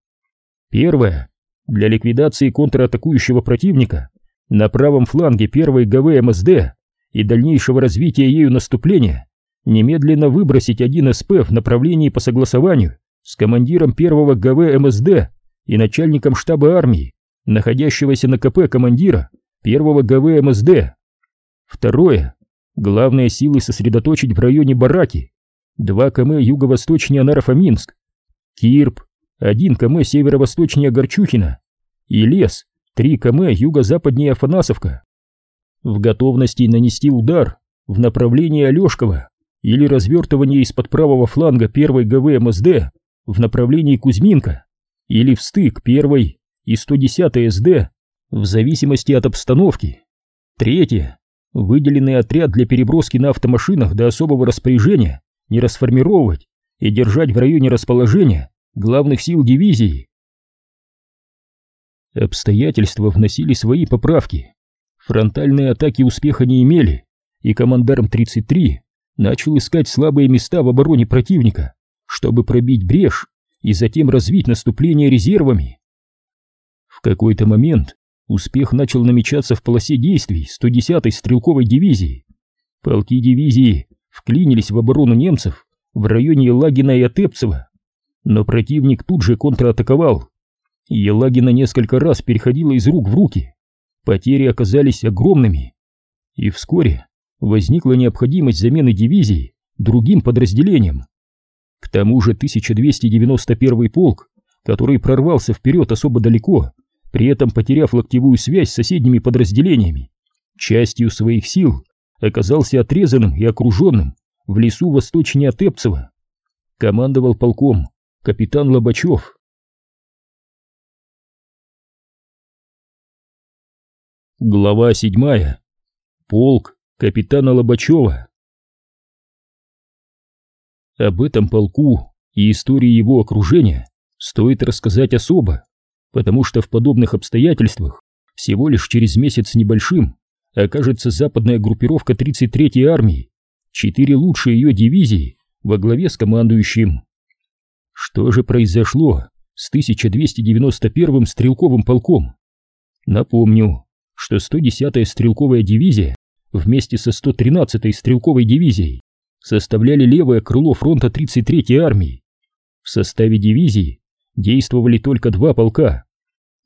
Первое. Для ликвидации контратакующего противника на правом фланге первой ГВ МСД и дальнейшего развития ею наступления немедленно выбросить один СП в направлении по согласованию с командиром первого ГВ МСД и начальником штаба армии, находящегося на КП командира первого ГВ МСД. Второе. Главные силы сосредоточить в районе Бараки, 2 км юго-восточнее Нарафаминск, Кирп, 1 км северо-восточнее Горчухина. И лес, 3 км юго-западнее Афанасовка. В готовности нанести удар в направлении Алешкова или развертывание из-под правого фланга 1 ГВ МСД в направлении Кузьминка или в стык 1 и 110 СД в зависимости от обстановки. Третье. Выделенный отряд для переброски на автомашинах до особого распоряжения не расформировать и держать в районе расположения главных сил дивизии. Обстоятельства вносили свои поправки. Фронтальные атаки успеха не имели, и командарм 33 начал искать слабые места в обороне противника, чтобы пробить брешь и затем развить наступление резервами. В какой-то момент Успех начал намечаться в полосе действий 110-й стрелковой дивизии. Полки дивизии вклинились в оборону немцев в районе Елагина и Отепцева, но противник тут же контратаковал. Елагина несколько раз переходила из рук в руки, потери оказались огромными, и вскоре возникла необходимость замены дивизии другим подразделением. К тому же 1291 полк, который прорвался вперед особо далеко, при этом потеряв локтевую связь с соседними подразделениями, частью своих сил оказался отрезанным и окруженным в лесу восточнее Тепцева. Командовал полком капитан Лобачев. Глава седьмая. Полк капитана Лобачева. Об этом полку и истории его окружения стоит рассказать особо, потому что в подобных обстоятельствах всего лишь через месяц небольшим окажется западная группировка 33-й армии, четыре лучшие ее дивизии во главе с командующим. Что же произошло с 1291-м стрелковым полком? Напомню, что 110-я стрелковая дивизия вместе со 113-й стрелковой дивизией составляли левое крыло фронта 33-й армии. В составе дивизии действовали только два полка.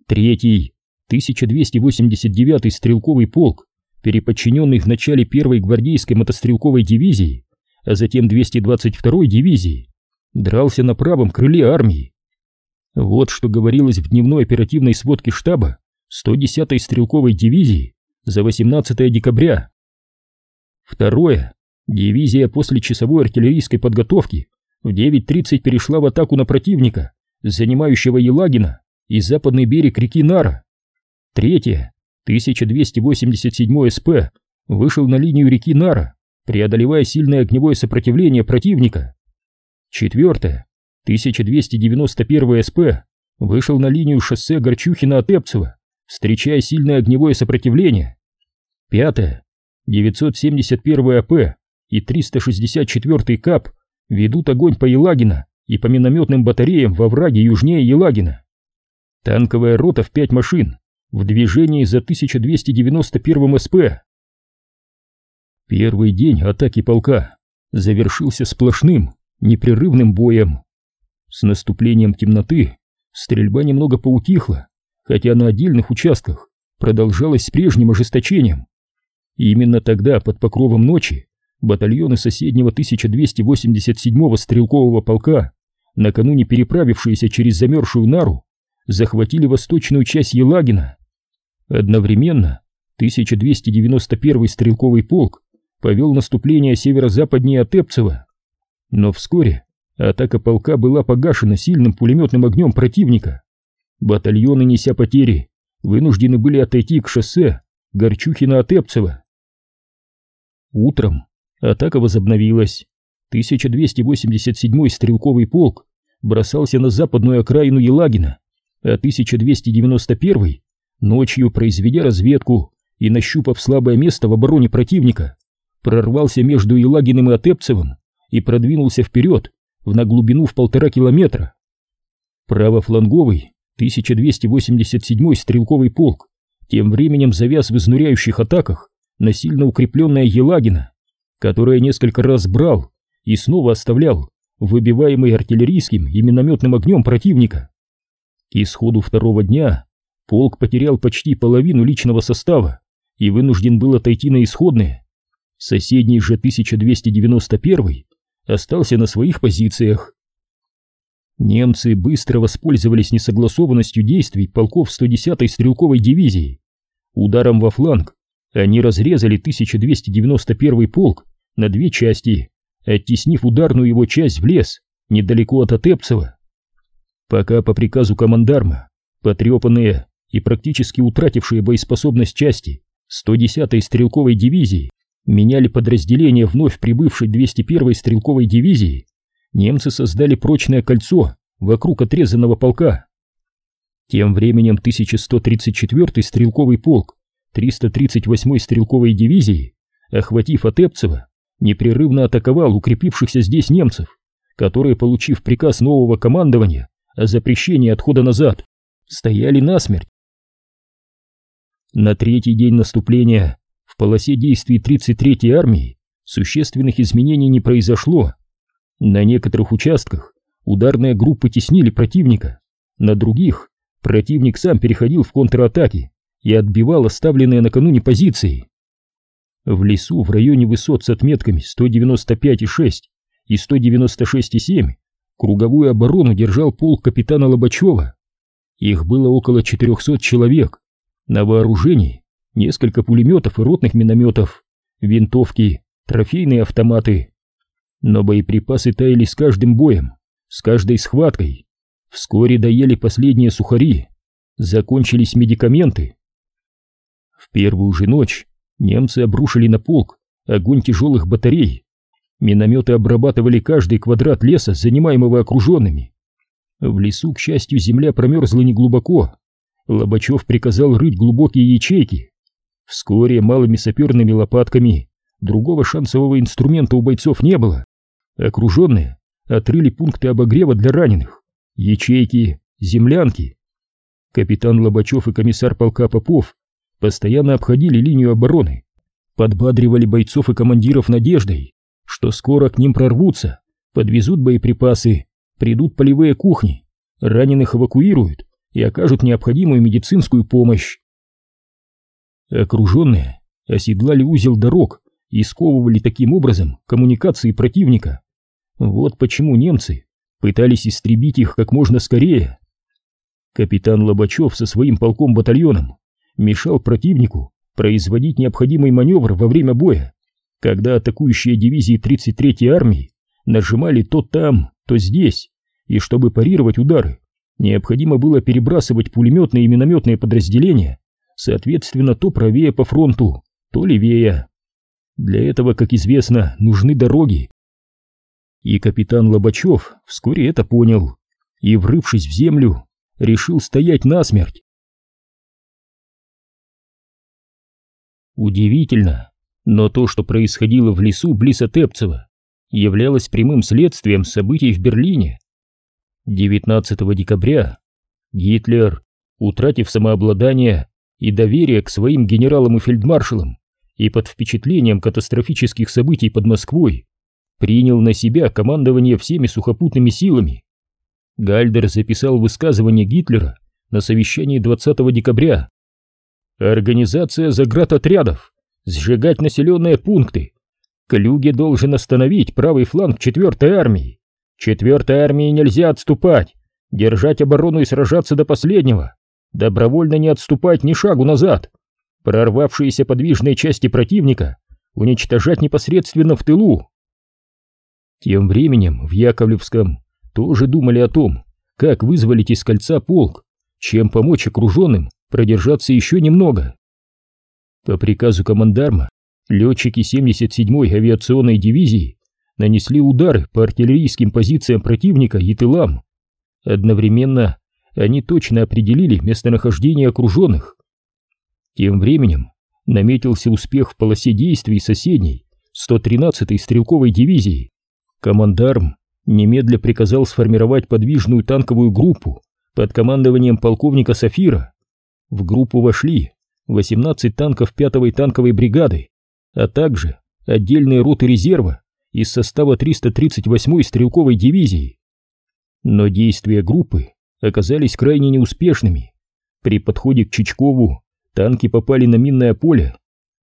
Третий, 1289-й стрелковый полк, переподчиненный в начале первой гвардейской мотострелковой дивизии, а затем 222-й дивизии, дрался на правом крыле армии. Вот что говорилось в дневной оперативной сводке штаба 110-й стрелковой дивизии за 18 декабря. Второе. Дивизия после часовой артиллерийской подготовки в 9.30 перешла в атаку на противника, занимающего Елагина и западный берег реки Нара. Третье. 1287 СП вышел на линию реки Нара, преодолевая сильное огневое сопротивление противника. Четвертое. 1291 СП вышел на линию шоссе Горчухина-Отепцево, встречая сильное огневое сопротивление. Пятое. 971 АП и 364 КАП ведут огонь по Елагина и по минометным батареям во враге южнее Елагина. Танковая рота в пять машин в движении за 1291 СП. Первый день атаки полка завершился сплошным, непрерывным боем. С наступлением темноты стрельба немного поутихла, хотя на отдельных участках продолжалась с прежним ожесточением. И именно тогда, под покровом ночи, батальоны соседнего 1287-го стрелкового полка, накануне переправившиеся через замерзшую нару, захватили восточную часть Елагина. Одновременно 1291-й стрелковый полк повел наступление северо-западнее Отепцева. Но вскоре атака полка была погашена сильным пулеметным огнем противника. Батальоны, неся потери, вынуждены были отойти к шоссе Горчухина-Отепцево. Утром атака возобновилась. 1287-й стрелковый полк бросался на западную окраину Елагина, а 1291-й, ночью произведя разведку и нащупав слабое место в обороне противника, прорвался между Елагиным и Отепцевым и продвинулся вперед в на глубину в полтора километра. Правофланговый 1287-й стрелковый полк тем временем завяз в изнуряющих атаках на сильно укрепленная Елагина, которая несколько раз брал и снова оставлял выбиваемый артиллерийским и минометным огнем противника. К исходу второго дня полк потерял почти половину личного состава и вынужден был отойти на исходные. Соседний же 1291 остался на своих позициях. Немцы быстро воспользовались несогласованностью действий полков 110-й стрелковой дивизии. Ударом во фланг они разрезали 1291 полк на две части, оттеснив ударную его часть в лес, недалеко от Отепцева. Пока по приказу командарма, потрепанные и практически утратившие боеспособность части 110-й стрелковой дивизии меняли подразделение вновь прибывшей 201-й стрелковой дивизии, немцы создали прочное кольцо вокруг отрезанного полка. Тем временем 1134-й стрелковый полк 338-й стрелковой дивизии, охватив Отепцево, непрерывно атаковал укрепившихся здесь немцев, которые, получив приказ нового командования о запрещении отхода назад, стояли насмерть. На третий день наступления в полосе действий 33-й армии существенных изменений не произошло. На некоторых участках ударные группы теснили противника, на других противник сам переходил в контратаки и отбивал оставленные накануне позиции. В лесу в районе высот с отметками 195,6 и 196,7 круговую оборону держал полк капитана Лобачева. Их было около 400 человек. На вооружении несколько пулеметов и ротных минометов, винтовки, трофейные автоматы. Но боеприпасы таяли с каждым боем, с каждой схваткой. Вскоре доели последние сухари, закончились медикаменты. В первую же ночь немцы обрушили на полк огонь тяжелых батарей. Минометы обрабатывали каждый квадрат леса, занимаемого окруженными. В лесу, к счастью, земля промерзла неглубоко. Лобачев приказал рыть глубокие ячейки. Вскоре малыми саперными лопатками другого шансового инструмента у бойцов не было. Окруженные отрыли пункты обогрева для раненых, ячейки, землянки. Капитан Лобачев и комиссар полка Попов постоянно обходили линию обороны, подбадривали бойцов и командиров надеждой, что скоро к ним прорвутся, подвезут боеприпасы, придут полевые кухни, раненых эвакуируют и окажут необходимую медицинскую помощь. Окруженные оседлали узел дорог и сковывали таким образом коммуникации противника. Вот почему немцы пытались истребить их как можно скорее. Капитан Лобачев со своим полком-батальоном мешал противнику производить необходимый маневр во время боя, когда атакующие дивизии 33-й армии нажимали то там, то здесь, и чтобы парировать удары, необходимо было перебрасывать пулеметные и минометные подразделения, соответственно, то правее по фронту, то левее. Для этого, как известно, нужны дороги. И капитан Лобачев вскоре это понял и, врывшись в землю, решил стоять насмерть. Удивительно, но то, что происходило в лесу близ Отепцева, являлось прямым следствием событий в Берлине. 19 декабря Гитлер, утратив самообладание и доверие к своим генералам и фельдмаршалам и под впечатлением катастрофических событий под Москвой, принял на себя командование всеми сухопутными силами. Гальдер записал высказывание Гитлера на совещании 20 декабря. Организация заградотрядов, сжигать населенные пункты. Клюге должен остановить правый фланг 4-й армии. 4-й армии нельзя отступать, держать оборону и сражаться до последнего. Добровольно не отступать ни шагу назад. Прорвавшиеся подвижные части противника уничтожать непосредственно в тылу. Тем временем в Яковлевском тоже думали о том, как вызволить из кольца полк, чем помочь окруженным продержаться еще немного. По приказу командарма летчики 77-й авиационной дивизии нанесли удары по артиллерийским позициям противника и тылам. Одновременно они точно определили местонахождение окруженных. Тем временем наметился успех в полосе действий соседней 113-й стрелковой дивизии. Командарм немедля приказал сформировать подвижную танковую группу под командованием полковника Сафира. В группу вошли 18 танков 5-й танковой бригады, а также отдельные роты резерва из состава 338-й стрелковой дивизии. Но действия группы оказались крайне неуспешными. При подходе к Чичкову танки попали на минное поле.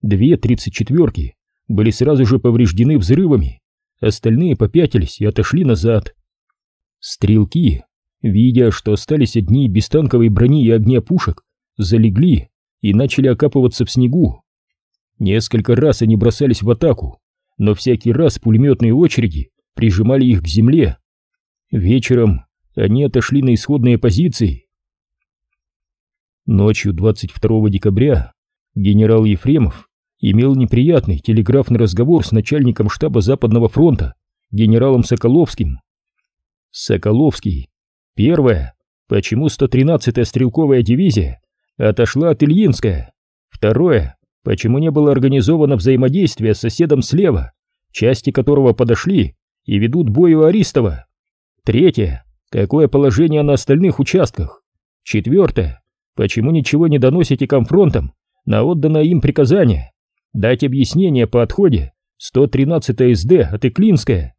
Две 34-ки были сразу же повреждены взрывами, остальные попятились и отошли назад. Стрелки, видя, что остались одни без танковой брони и огня пушек, залегли и начали окапываться в снегу. Несколько раз они бросались в атаку, но всякий раз пулеметные очереди прижимали их к земле. Вечером они отошли на исходные позиции. Ночью 22 декабря генерал Ефремов имел неприятный телеграфный разговор с начальником штаба Западного фронта, генералом Соколовским. Соколовский. Первое. Почему 113-я стрелковая дивизия отошла от Ильинская? Второе. Почему не было организовано взаимодействие с соседом слева, части которого подошли и ведут бой у Аристова? Третье. Какое положение на остальных участках? Четвертое. Почему ничего не доносите комфронтам на отданное им приказание? Дать объяснение по отходе 113 СД от Иклинская.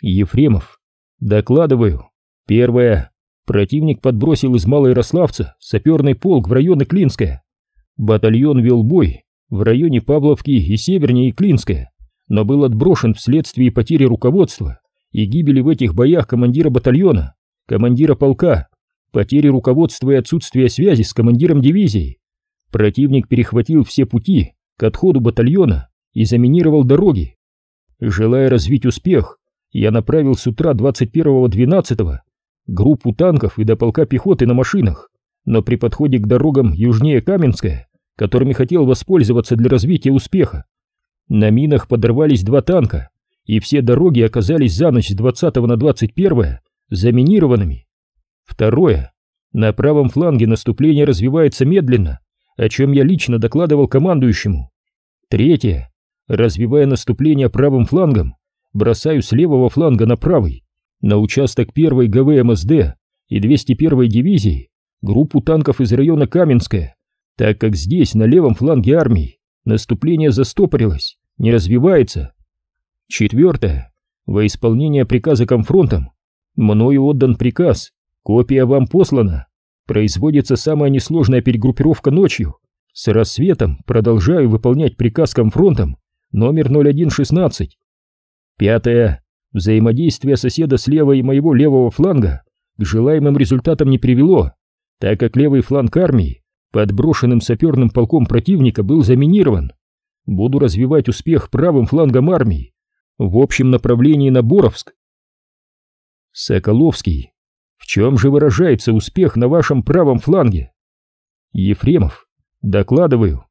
Ефремов. Докладываю. Первое. Противник подбросил из Малоярославца саперный полк в район Иклинская. Батальон вел бой в районе Павловки и севернее Иклинская, но был отброшен вследствие потери руководства и гибели в этих боях командира батальона, командира полка, потери руководства и отсутствия связи с командиром дивизии. Противник перехватил все пути к отходу батальона и заминировал дороги. Желая развить успех, я направил с утра 21.12 группу танков и до полка пехоты на машинах, но при подходе к дорогам южнее Каменская, которыми хотел воспользоваться для развития успеха, На минах подорвались два танка, и все дороги оказались за ночь с 20 на 21 заминированными. Второе. На правом фланге наступление развивается медленно, о чем я лично докладывал командующему. Третье. Развивая наступление правым флангом, бросаю с левого фланга на правый, на участок 1 ГВМСД и 201 дивизии, группу танков из района Каменская, так как здесь, на левом фланге армии, наступление застопорилось, не развивается. Четвертое. Во исполнение приказа комфронтом мною отдан приказ, копия вам послана. Производится самая несложная перегруппировка ночью. С рассветом продолжаю выполнять приказ комфронтом номер 0116. Пятое. Взаимодействие соседа слева и моего левого фланга к желаемым результатам не привело, так как левый фланг армии подброшенным саперным полком противника был заминирован. Буду развивать успех правым флангом армии в общем направлении на Боровск. Соколовский, в чем же выражается успех на вашем правом фланге? Ефремов, докладываю.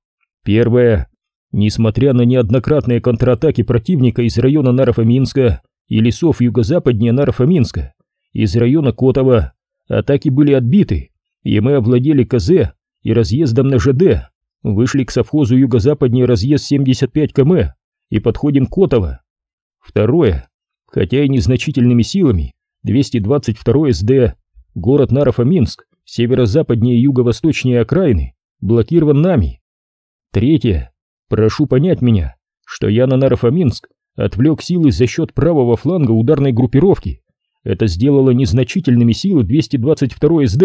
Первое. Несмотря на неоднократные контратаки противника из района Нарафаминска и лесов юго-западнее Нарафаминска, из района Котова, атаки были отбиты, и мы овладели КЗ и разъездом на ЖД, вышли к совхозу юго-западнее разъезд 75 км и подходим к Котово. Второе. Хотя и незначительными силами, 222 СД, город Нарафаминск, северо-западнее и юго-восточнее окраины, блокирован нами. Третье. Прошу понять меня, что я на Нарафаминск отвлек силы за счет правого фланга ударной группировки. Это сделало незначительными силы 222 СД.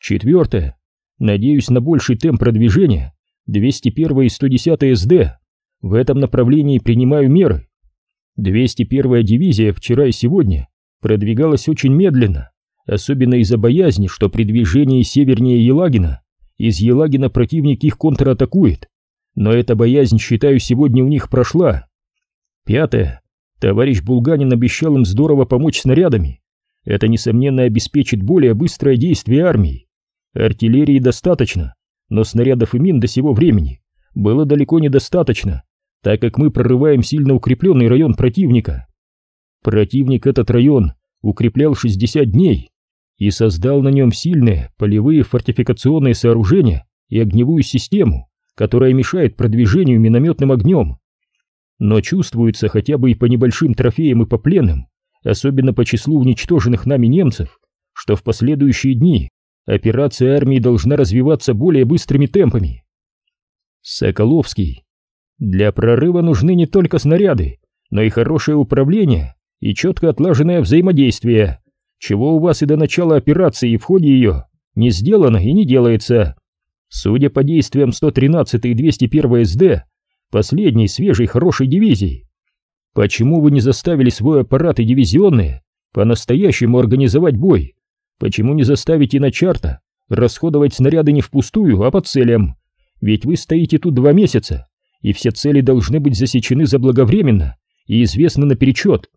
Четвертое. Надеюсь на больший темп продвижения 201 и 110 СД. В этом направлении принимаю меры. 201 дивизия вчера и сегодня продвигалась очень медленно, особенно из-за боязни, что при движении севернее Елагина из Елагина противник их контратакует. Но эта боязнь, считаю, сегодня у них прошла. Пятое. Товарищ Булганин обещал им здорово помочь снарядами. Это, несомненно, обеспечит более быстрое действие армии. Артиллерии достаточно, но снарядов и мин до сего времени было далеко недостаточно, так как мы прорываем сильно укрепленный район противника. Противник этот район укреплял 60 дней и создал на нем сильные полевые фортификационные сооружения и огневую систему, которая мешает продвижению минометным огнем. Но чувствуется хотя бы и по небольшим трофеям и по пленным, особенно по числу уничтоженных нами немцев, что в последующие дни операция армии должна развиваться более быстрыми темпами. Соколовский. Для прорыва нужны не только снаряды, но и хорошее управление и четко отлаженное взаимодействие, чего у вас и до начала операции и в ходе ее не сделано и не делается. Судя по действиям 113 и 201 СД, последней свежей хорошей дивизии, почему вы не заставили свой аппарат и дивизионные по-настоящему организовать бой? Почему не заставите на чарта расходовать снаряды не впустую, а по целям? Ведь вы стоите тут два месяца, и все цели должны быть засечены заблаговременно и известны наперечет.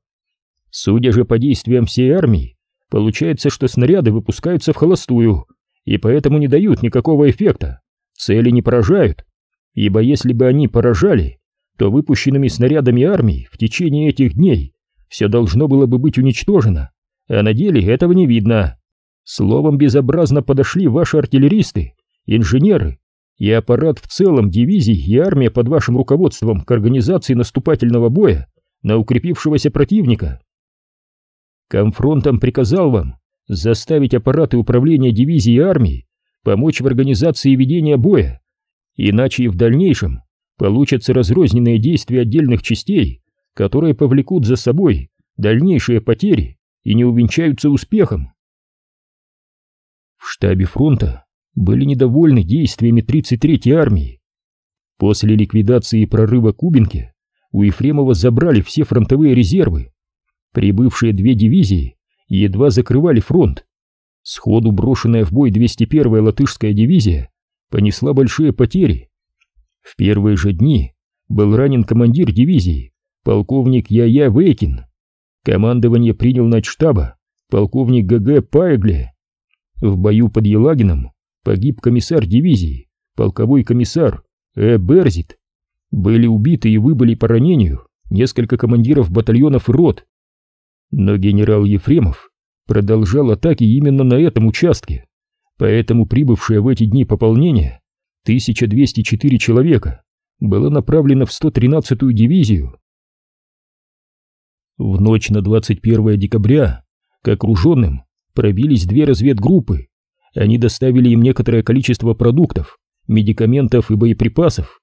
Судя же по действиям всей армии, получается, что снаряды выпускаются в холостую, и поэтому не дают никакого эффекта, цели не поражают, ибо если бы они поражали, то выпущенными снарядами армии в течение этих дней все должно было бы быть уничтожено, а на деле этого не видно. Словом, безобразно подошли ваши артиллеристы, инженеры и аппарат в целом дивизий и армия под вашим руководством к организации наступательного боя на укрепившегося противника. Комфронтом приказал вам заставить аппараты управления дивизией и армией помочь в организации ведения боя, иначе и в дальнейшем получатся разрозненные действия отдельных частей, которые повлекут за собой дальнейшие потери и не увенчаются успехом. В штабе фронта были недовольны действиями 33-й армии. После ликвидации прорыва Кубинки у Ефремова забрали все фронтовые резервы, Прибывшие две дивизии едва закрывали фронт. Сходу брошенная в бой 201-я латышская дивизия понесла большие потери. В первые же дни был ранен командир дивизии, полковник Я-Я Вейкин. Командование принял на штаба полковник ГГ Пайгле. В бою под Елагином погиб комиссар дивизии, полковой комиссар Э. Берзит. Были убиты и выбыли по ранению несколько командиров батальонов рот. Но генерал Ефремов продолжал атаки именно на этом участке, поэтому прибывшее в эти дни пополнение 1204 человека было направлено в 113-ю дивизию. В ночь на 21 декабря к окруженным пробились две разведгруппы. Они доставили им некоторое количество продуктов, медикаментов и боеприпасов.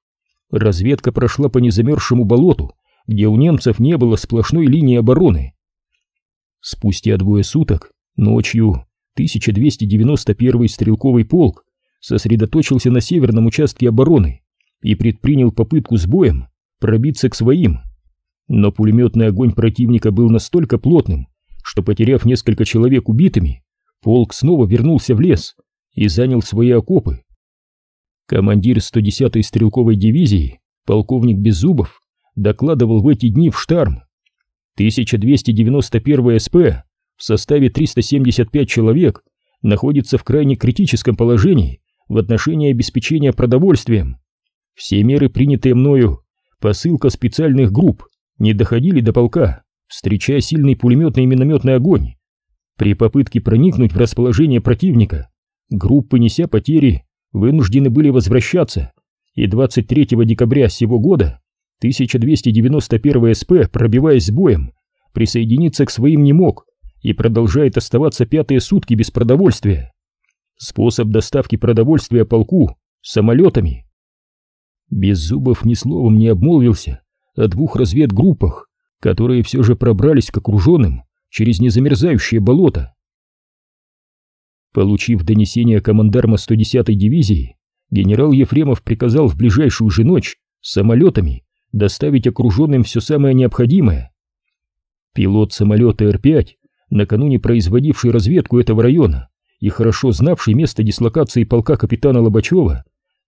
Разведка прошла по незамерзшему болоту, где у немцев не было сплошной линии обороны. Спустя двое суток, ночью, 1291 стрелковый полк сосредоточился на северном участке обороны и предпринял попытку с боем пробиться к своим. Но пулеметный огонь противника был настолько плотным, что, потеряв несколько человек убитыми, полк снова вернулся в лес и занял свои окопы. Командир 110-й стрелковой дивизии, полковник Беззубов, докладывал в эти дни в Штарм. 1291 СП в составе 375 человек находится в крайне критическом положении в отношении обеспечения продовольствием. Все меры, принятые мною, посылка специальных групп, не доходили до полка, встречая сильный пулеметный и минометный огонь. При попытке проникнуть в расположение противника, группы, неся потери, вынуждены были возвращаться, и 23 декабря сего года 1291 СП, пробиваясь с боем, присоединиться к своим не мог и продолжает оставаться пятые сутки без продовольствия. Способ доставки продовольствия полку самолетами Беззубов ни словом не обмолвился о двух разведгруппах, которые все же пробрались к окруженным через незамерзающее болото. Получив донесение командарма 110-й дивизии, генерал Ефремов приказал в ближайшую же ночь самолетами доставить окруженным все самое необходимое. Пилот самолета Р-5, накануне производивший разведку этого района и хорошо знавший место дислокации полка капитана Лобачева,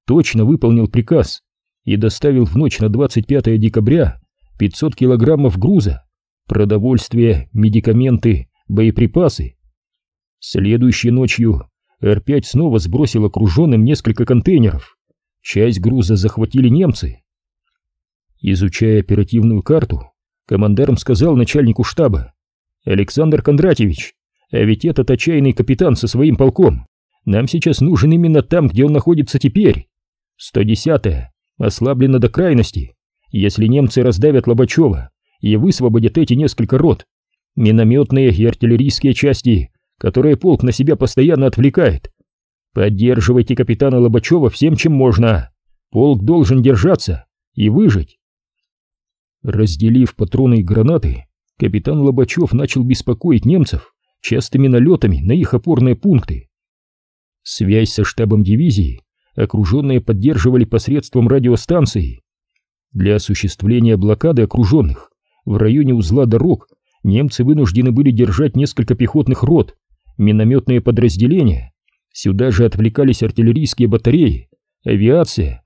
точно выполнил приказ и доставил в ночь на 25 декабря 500 килограммов груза, продовольствие, медикаменты, боеприпасы. Следующей ночью Р-5 снова сбросил окруженным несколько контейнеров. Часть груза захватили немцы. Изучая оперативную карту, командарм сказал начальнику штаба, «Александр Кондратьевич, а ведь этот отчаянный капитан со своим полком нам сейчас нужен именно там, где он находится теперь. 110-я, ослаблена до крайности. Если немцы раздавят Лобачева и высвободят эти несколько рот, минометные и артиллерийские части, которые полк на себя постоянно отвлекает, поддерживайте капитана Лобачева всем, чем можно. Полк должен держаться и выжить. Разделив патроны и гранаты, капитан Лобачев начал беспокоить немцев частыми налетами на их опорные пункты. Связь со штабом дивизии окруженные поддерживали посредством радиостанции. Для осуществления блокады окруженных в районе узла дорог немцы вынуждены были держать несколько пехотных рот, минометные подразделения. Сюда же отвлекались артиллерийские батареи, авиация.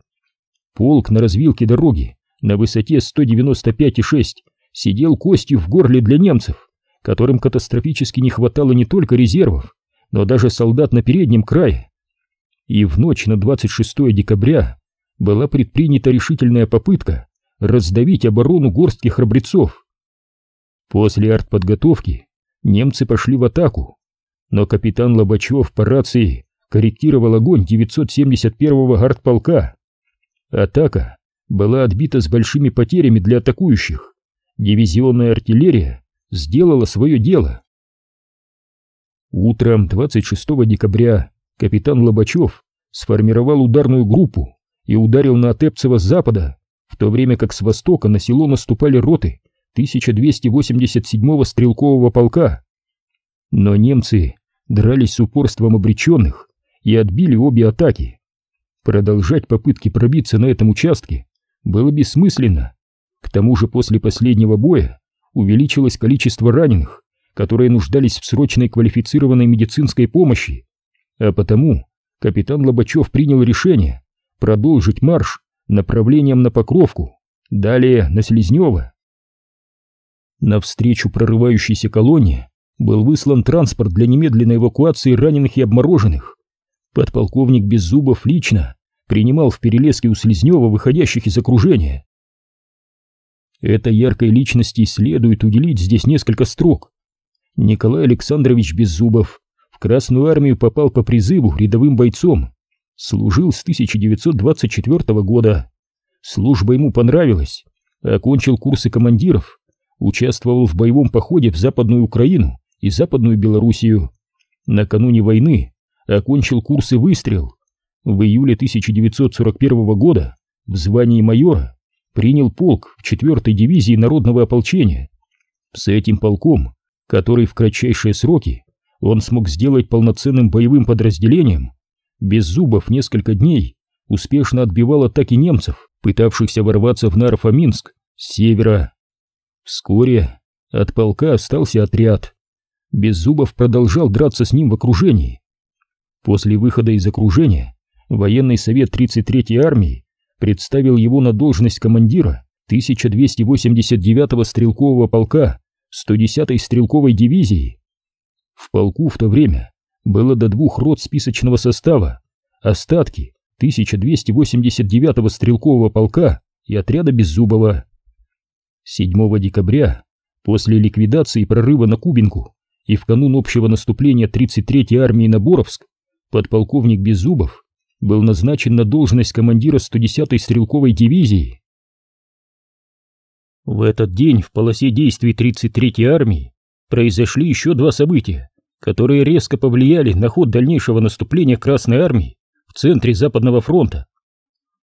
Полк на развилке дороги на высоте 195,6 сидел костью в горле для немцев, которым катастрофически не хватало не только резервов, но даже солдат на переднем крае и в ночь на 26 декабря была предпринята решительная попытка раздавить оборону горстки храбрецов. После артподготовки немцы пошли в атаку, но капитан Лобачев по рации корректировал огонь 971-го артполка. Атака была отбита с большими потерями для атакующих. Дивизионная артиллерия сделала свое дело. Утром 26 декабря капитан Лобачев сформировал ударную группу и ударил на Отепцево с запада, в то время как с востока на село наступали роты 1287-го стрелкового полка. Но немцы дрались с упорством обреченных и отбили обе атаки. Продолжать попытки пробиться на этом участке было бессмысленно. К тому же после последнего боя увеличилось количество раненых, которые нуждались в срочной квалифицированной медицинской помощи а потому капитан Лобачев принял решение продолжить марш направлением на Покровку, далее на Слезнево. Навстречу прорывающейся колонне был выслан транспорт для немедленной эвакуации раненых и обмороженных. Подполковник Беззубов лично принимал в перелеске у Слезнева, выходящих из окружения. Этой яркой личности следует уделить здесь несколько строк. Николай Александрович Беззубов в Красную армию попал по призыву рядовым бойцом, служил с 1924 года. Служба ему понравилась, окончил курсы командиров, участвовал в боевом походе в Западную Украину и Западную Белоруссию. Накануне войны окончил курсы выстрел. В июле 1941 года в звании майора принял полк в 4-й дивизии народного ополчения. С этим полком, который в кратчайшие сроки он смог сделать полноценным боевым подразделением, без зубов несколько дней успешно отбивал атаки немцев, пытавшихся ворваться в Нарфоминск с севера. Вскоре от полка остался отряд. Беззубов продолжал драться с ним в окружении. После выхода из окружения военный совет 33-й армии представил его на должность командира 1289-го стрелкового полка 110-й стрелковой дивизии. В полку в то время было до двух рот списочного состава, остатки 1289-го стрелкового полка и отряда Беззубова. 7 декабря, после ликвидации прорыва на Кубинку и в канун общего наступления 33-й армии на Боровск, подполковник Беззубов был назначен на должность командира 110-й стрелковой дивизии. В этот день в полосе действий 33-й армии произошли еще два события, которые резко повлияли на ход дальнейшего наступления Красной армии в центре Западного фронта.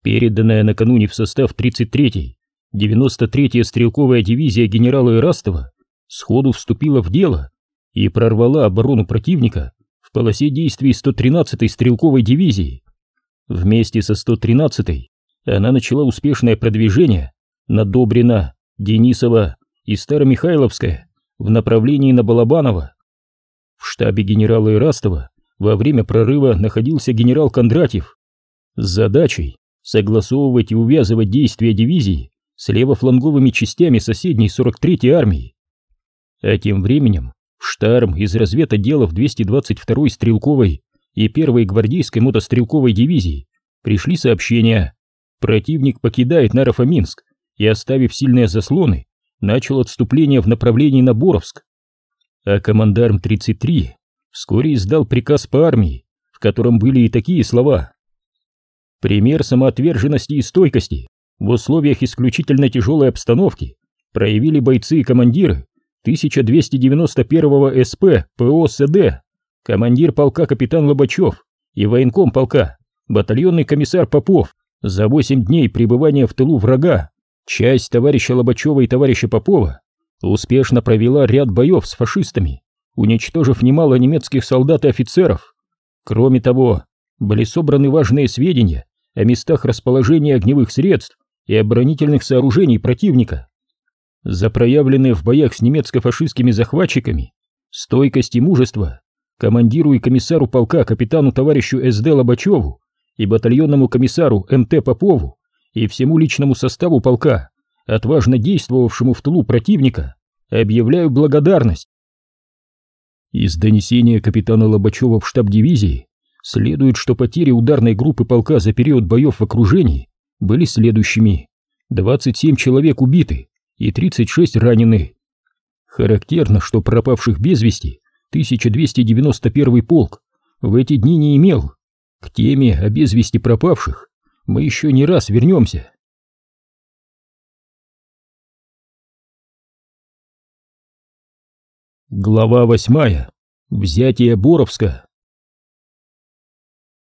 Переданная накануне в состав 33-й 93-я стрелковая дивизия генерала Ирастова сходу вступила в дело и прорвала оборону противника в полосе действий 113-й стрелковой дивизии. Вместе со 113-й она начала успешное продвижение на Добрина, Денисова и Старомихайловское в направлении на Балабаново. В штабе генерала Ирастова во время прорыва находился генерал Кондратьев с задачей согласовывать и увязывать действия дивизии с левофланговыми частями соседней 43-й армии. А тем временем в штарм из разведотделов 222-й стрелковой и 1-й гвардейской мотострелковой дивизии пришли сообщения. Противник покидает Нарафаминск и, оставив сильные заслоны, начал отступление в направлении на Боровск. А командарм 33 вскоре издал приказ по армии, в котором были и такие слова. Пример самоотверженности и стойкости в условиях исключительно тяжелой обстановки проявили бойцы и командиры 1291 СП ПО СД командир полка капитан Лобачев и военком полка, батальонный комиссар Попов, за 8 дней пребывания в тылу врага, часть товарища Лобачева и товарища Попова успешно провела ряд боев с фашистами, уничтожив немало немецких солдат и офицеров. Кроме того, были собраны важные сведения о местах расположения огневых средств и оборонительных сооружений противника. За проявленные в боях с немецко-фашистскими захватчиками стойкость и мужество командиру и комиссару полка капитану товарищу СД Лобачеву и батальонному комиссару МТ Попову и всему личному составу полка, отважно действовавшему в тылу противника, объявляю благодарность. Из донесения капитана Лобачева в штаб дивизии следует, что потери ударной группы полка за период боев в окружении были следующими. 27 человек убиты и 36 ранены. Характерно, что пропавших без вести 1291 полк в эти дни не имел. К теме о без пропавших мы еще не раз вернемся. Глава восьмая. Взятие Боровска.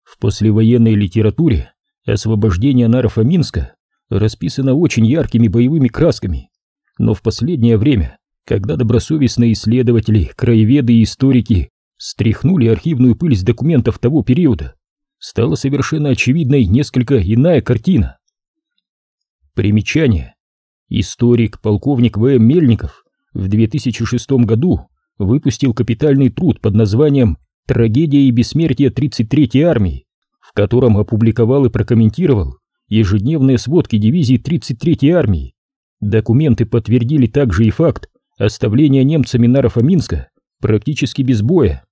В послевоенной литературе освобождение Нарафаминска расписано очень яркими боевыми красками, но в последнее время когда добросовестные исследователи, краеведы и историки стряхнули архивную пыль с документов того периода, стала совершенно очевидной несколько иная картина. Примечание. Историк, полковник В.М. Мельников в 2006 году выпустил капитальный труд под названием «Трагедия и бессмертие 33-й армии», в котором опубликовал и прокомментировал ежедневные сводки дивизии 33-й армии. Документы подтвердили также и факт оставление немцами Нарафаминска практически без боя.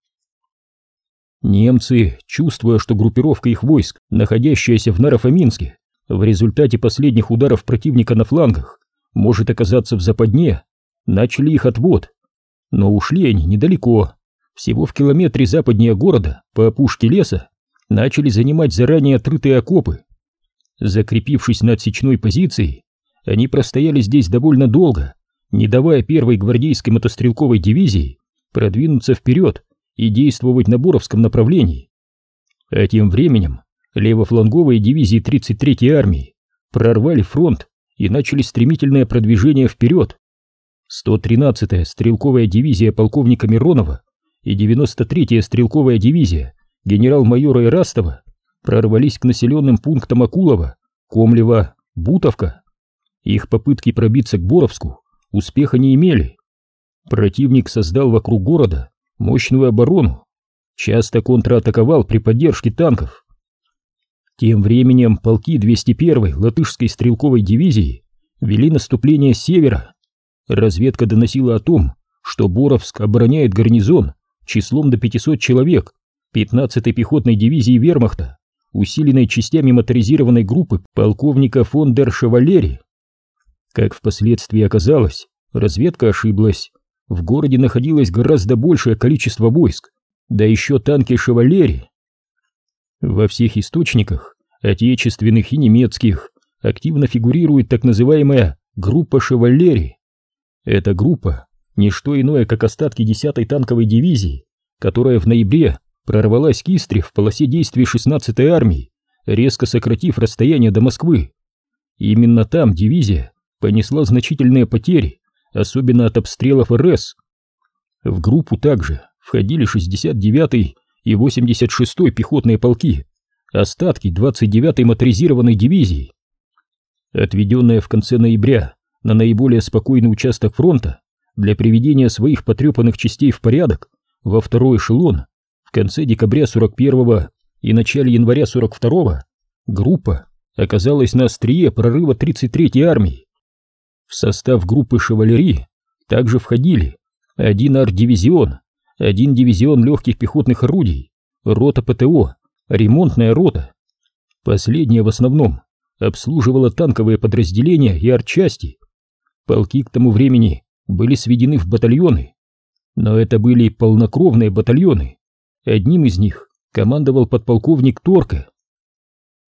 Немцы, чувствуя, что группировка их войск, находящаяся в Нарафаминске, в результате последних ударов противника на флангах, может оказаться в западне, начали их отвод. Но ушли они недалеко, всего в километре западнее города, по опушке леса, начали занимать заранее отрытые окопы. Закрепившись на отсечной позиции, они простояли здесь довольно долго, не давая первой гвардейской мотострелковой дивизии продвинуться вперед и действовать на Боровском направлении. А тем временем левофланговые дивизии 33-й армии прорвали фронт и начали стремительное продвижение вперед. 113-я стрелковая дивизия полковника Миронова и 93-я стрелковая дивизия генерал-майора Ирастова прорвались к населенным пунктам Акулова, Комлева, Бутовка. Их попытки пробиться к Боровску успеха не имели. Противник создал вокруг города мощную оборону, часто контратаковал при поддержке танков. Тем временем полки 201-й латышской стрелковой дивизии вели наступление с севера. Разведка доносила о том, что Боровск обороняет гарнизон числом до 500 человек 15-й пехотной дивизии вермахта, усиленной частями моторизированной группы полковника фон дер Шевалери. Как впоследствии оказалось, разведка ошиблась. В городе находилось гораздо большее количество войск, да еще танки «Шевалери». Во всех источниках, отечественных и немецких, активно фигурирует так называемая группа «Шевалери». Эта группа – не что иное, как остатки 10-й танковой дивизии, которая в ноябре прорвалась к Истре в полосе действий 16-й армии, резко сократив расстояние до Москвы. Именно там дивизия понесла значительные потери, особенно от обстрелов РС. В группу также входили 69-й и 86-й пехотные полки, остатки 29-й моторизированной дивизии. Отведенная в конце ноября на наиболее спокойный участок фронта для приведения своих потрепанных частей в порядок во второй эшелон в конце декабря 41-го и начале января 42-го группа оказалась на острие прорыва 33-й армии. В состав группы «Шевалерии» также входили один арт-дивизион, один дивизион легких пехотных орудий, рота ПТО, ремонтная рота. Последняя в основном обслуживала танковые подразделения и артчасти. Полки к тому времени были сведены в батальоны, но это были полнокровные батальоны. Одним из них командовал подполковник Торка.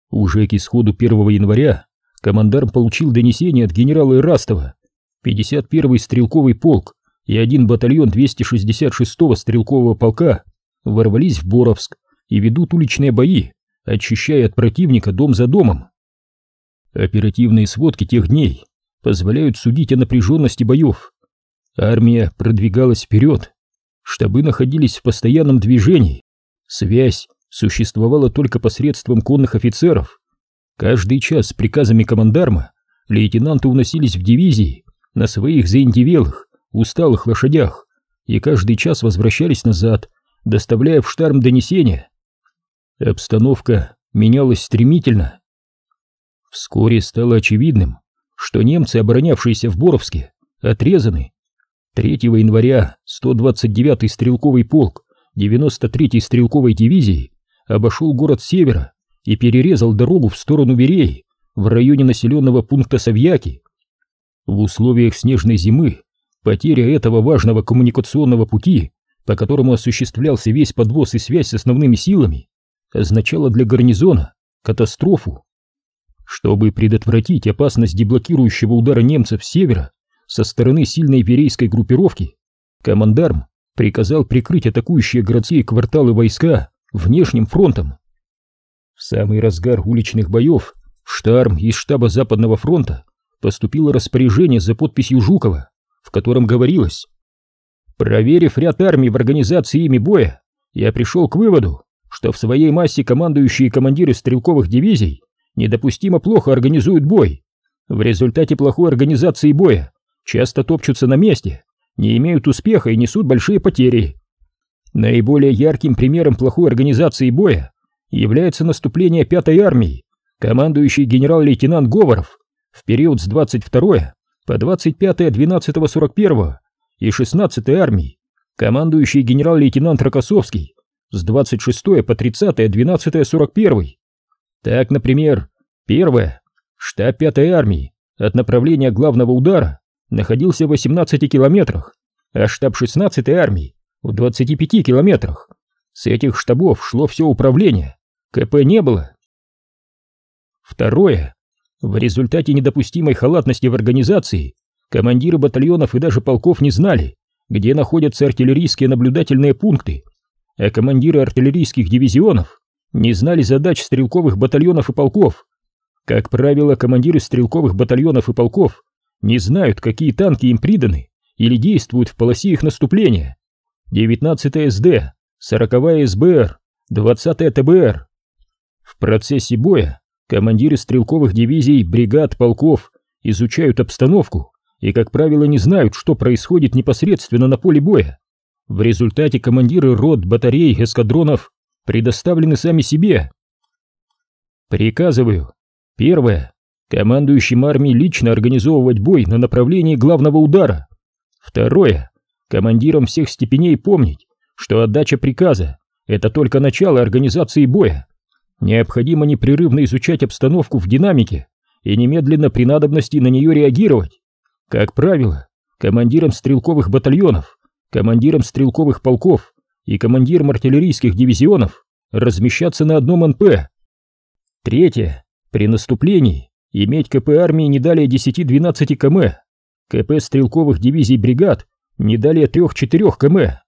Уже к исходу 1 января командарм получил донесение от генерала Ирастова. 51-й стрелковый полк и один батальон 266-го стрелкового полка ворвались в Боровск и ведут уличные бои, очищая от противника дом за домом. Оперативные сводки тех дней позволяют судить о напряженности боев. Армия продвигалась вперед, штабы находились в постоянном движении, связь существовала только посредством конных офицеров. Каждый час с приказами командарма лейтенанты уносились в дивизии на своих заиндевелых, усталых лошадях и каждый час возвращались назад, доставляя в штарм донесения. Обстановка менялась стремительно. Вскоре стало очевидным, что немцы, оборонявшиеся в Боровске, отрезаны 3 января 129-й стрелковый полк 93-й стрелковой дивизии обошел город севера и перерезал дорогу в сторону Вереи в районе населенного пункта Савьяки. В условиях снежной зимы потеря этого важного коммуникационного пути, по которому осуществлялся весь подвоз и связь с основными силами, означала для гарнизона катастрофу. Чтобы предотвратить опасность деблокирующего удара немцев с севера, со стороны сильной верейской группировки командарм приказал прикрыть атакующие городские кварталы войска внешним фронтом. В самый разгар уличных боев в штарм из штаба Западного фронта поступило распоряжение за подписью Жукова, в котором говорилось «Проверив ряд армий в организации ими боя, я пришел к выводу, что в своей массе командующие командиры стрелковых дивизий недопустимо плохо организуют бой. В результате плохой организации боя часто топчутся на месте, не имеют успеха и несут большие потери. Наиболее ярким примером плохой организации боя является наступление 5-й армии, командующий генерал-лейтенант Говоров в период с 22 по 25-12-41 и 16-й армии, командующий генерал-лейтенант Рокоссовский с 26 по 30 12 41. Так, например, первое, штаб 5-й армии от направления главного удара находился в 18 километрах, а штаб 16-й армии в 25 километрах. С этих штабов шло все управление, КП не было. Второе. В результате недопустимой халатности в организации командиры батальонов и даже полков не знали, где находятся артиллерийские наблюдательные пункты, а командиры артиллерийских дивизионов не знали задач стрелковых батальонов и полков. Как правило, командиры стрелковых батальонов и полков не знают, какие танки им приданы или действуют в полосе их наступления. 19 СД, 40 СБР, 20 ТБР. В процессе боя командиры стрелковых дивизий, бригад, полков изучают обстановку и, как правило, не знают, что происходит непосредственно на поле боя. В результате командиры рот, батарей, эскадронов предоставлены сами себе. Приказываю. Первое. Командующим армией лично организовывать бой на направлении главного удара. Второе. Командирам всех степеней помнить, что отдача приказа – это только начало организации боя. Необходимо непрерывно изучать обстановку в динамике и немедленно при надобности на нее реагировать. Как правило, командирам стрелковых батальонов, командирам стрелковых полков и командирам артиллерийских дивизионов размещаться на одном НП. Третье. При наступлении иметь КП армии не далее 10-12 км, КП стрелковых дивизий бригад не далее 3-4 км.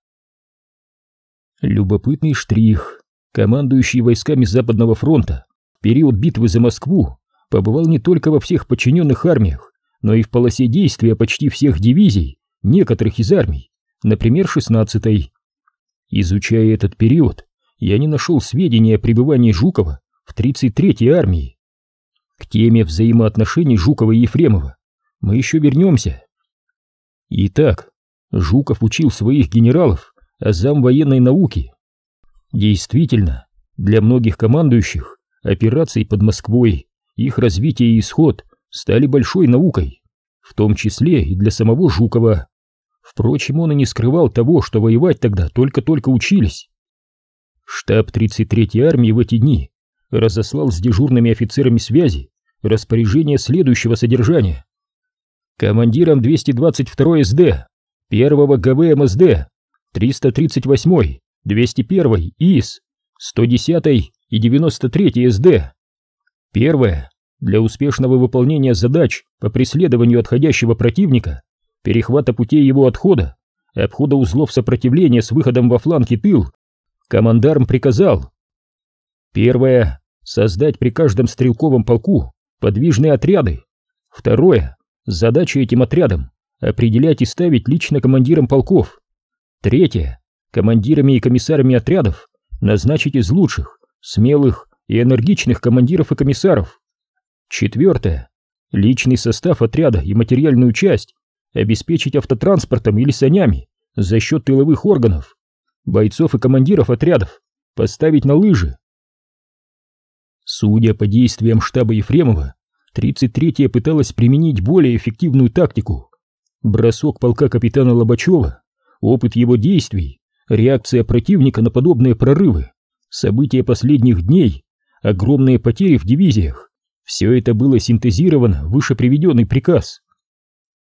Любопытный штрих. Командующий войсками Западного фронта в период битвы за Москву побывал не только во всех подчиненных армиях, но и в полосе действия почти всех дивизий, некоторых из армий, например, 16-й. Изучая этот период, я не нашел сведений о пребывании Жукова в 33-й армии. К теме взаимоотношений Жукова и Ефремова мы еще вернемся. Итак, Жуков учил своих генералов азам военной науки. Действительно, для многих командующих операций под Москвой, их развитие и исход стали большой наукой, в том числе и для самого Жукова. Впрочем, он и не скрывал того, что воевать тогда только-только учились. Штаб 33-й армии в эти дни разослал с дежурными офицерами связи распоряжение следующего содержания. Командиром 222 СД, 1 ГВ МСД, 338 201 ИС, 110 и 93 СД. Первое. Для успешного выполнения задач по преследованию отходящего противника, перехвата путей его отхода, обхода узлов сопротивления с выходом во фланг и тыл, командарм приказал Первое. Создать при каждом стрелковом полку подвижные отряды. Второе. Задача этим отрядам определять и ставить лично командирам полков. Третье. Командирами и комиссарами отрядов назначить из лучших, смелых и энергичных командиров и комиссаров. Четвертое. Личный состав отряда и материальную часть обеспечить автотранспортом или санями за счет тыловых органов. Бойцов и командиров отрядов поставить на лыжи. Судя по действиям штаба Ефремова, 33-я пыталась применить более эффективную тактику. Бросок полка капитана Лобачева, опыт его действий, реакция противника на подобные прорывы, события последних дней, огромные потери в дивизиях. Все это было синтезировано выше приведенный приказ.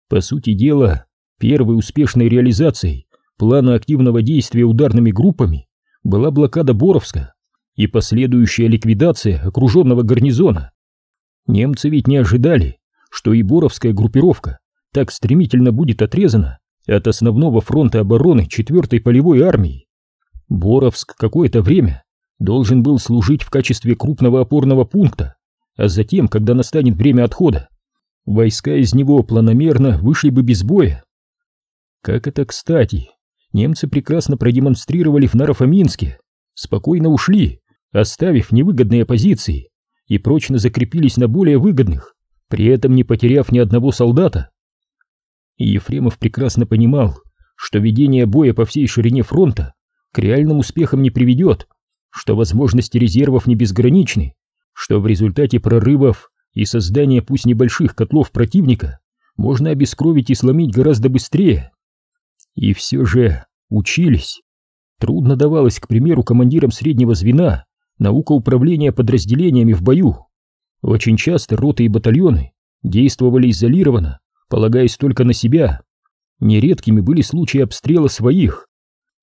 По сути дела, первой успешной реализацией плана активного действия ударными группами была блокада Боровска и последующая ликвидация окруженного гарнизона. Немцы ведь не ожидали, что и Боровская группировка так стремительно будет отрезана от основного фронта обороны 4-й полевой армии. Боровск какое-то время должен был служить в качестве крупного опорного пункта а затем, когда настанет время отхода, войска из него планомерно вышли бы без боя. Как это кстати, немцы прекрасно продемонстрировали в Нарафаминске, спокойно ушли, оставив невыгодные позиции и прочно закрепились на более выгодных, при этом не потеряв ни одного солдата. И Ефремов прекрасно понимал, что ведение боя по всей ширине фронта к реальным успехам не приведет, что возможности резервов не безграничны, что в результате прорывов и создания пусть небольших котлов противника можно обескровить и сломить гораздо быстрее. И все же учились. Трудно давалось, к примеру, командирам среднего звена наука управления подразделениями в бою. Очень часто роты и батальоны действовали изолированно, полагаясь только на себя. Нередкими были случаи обстрела своих.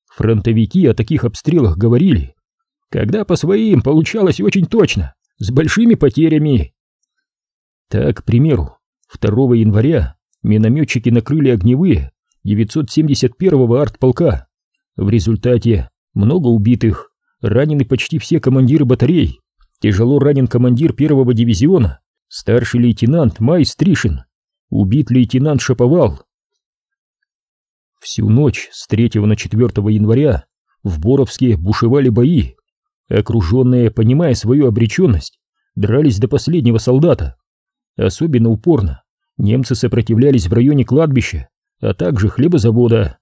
Фронтовики о таких обстрелах говорили, когда по своим получалось очень точно, с большими потерями. Так, к примеру, 2 января минометчики накрыли огневые 971-го артполка. В результате много убитых, ранены почти все командиры батарей, тяжело ранен командир первого дивизиона, старший лейтенант Май Стришин, убит лейтенант Шаповал. Всю ночь с 3 на 4 января в Боровске бушевали бои. Окруженные, понимая свою обреченность, дрались до последнего солдата. Особенно упорно немцы сопротивлялись в районе кладбища, а также хлебозавода.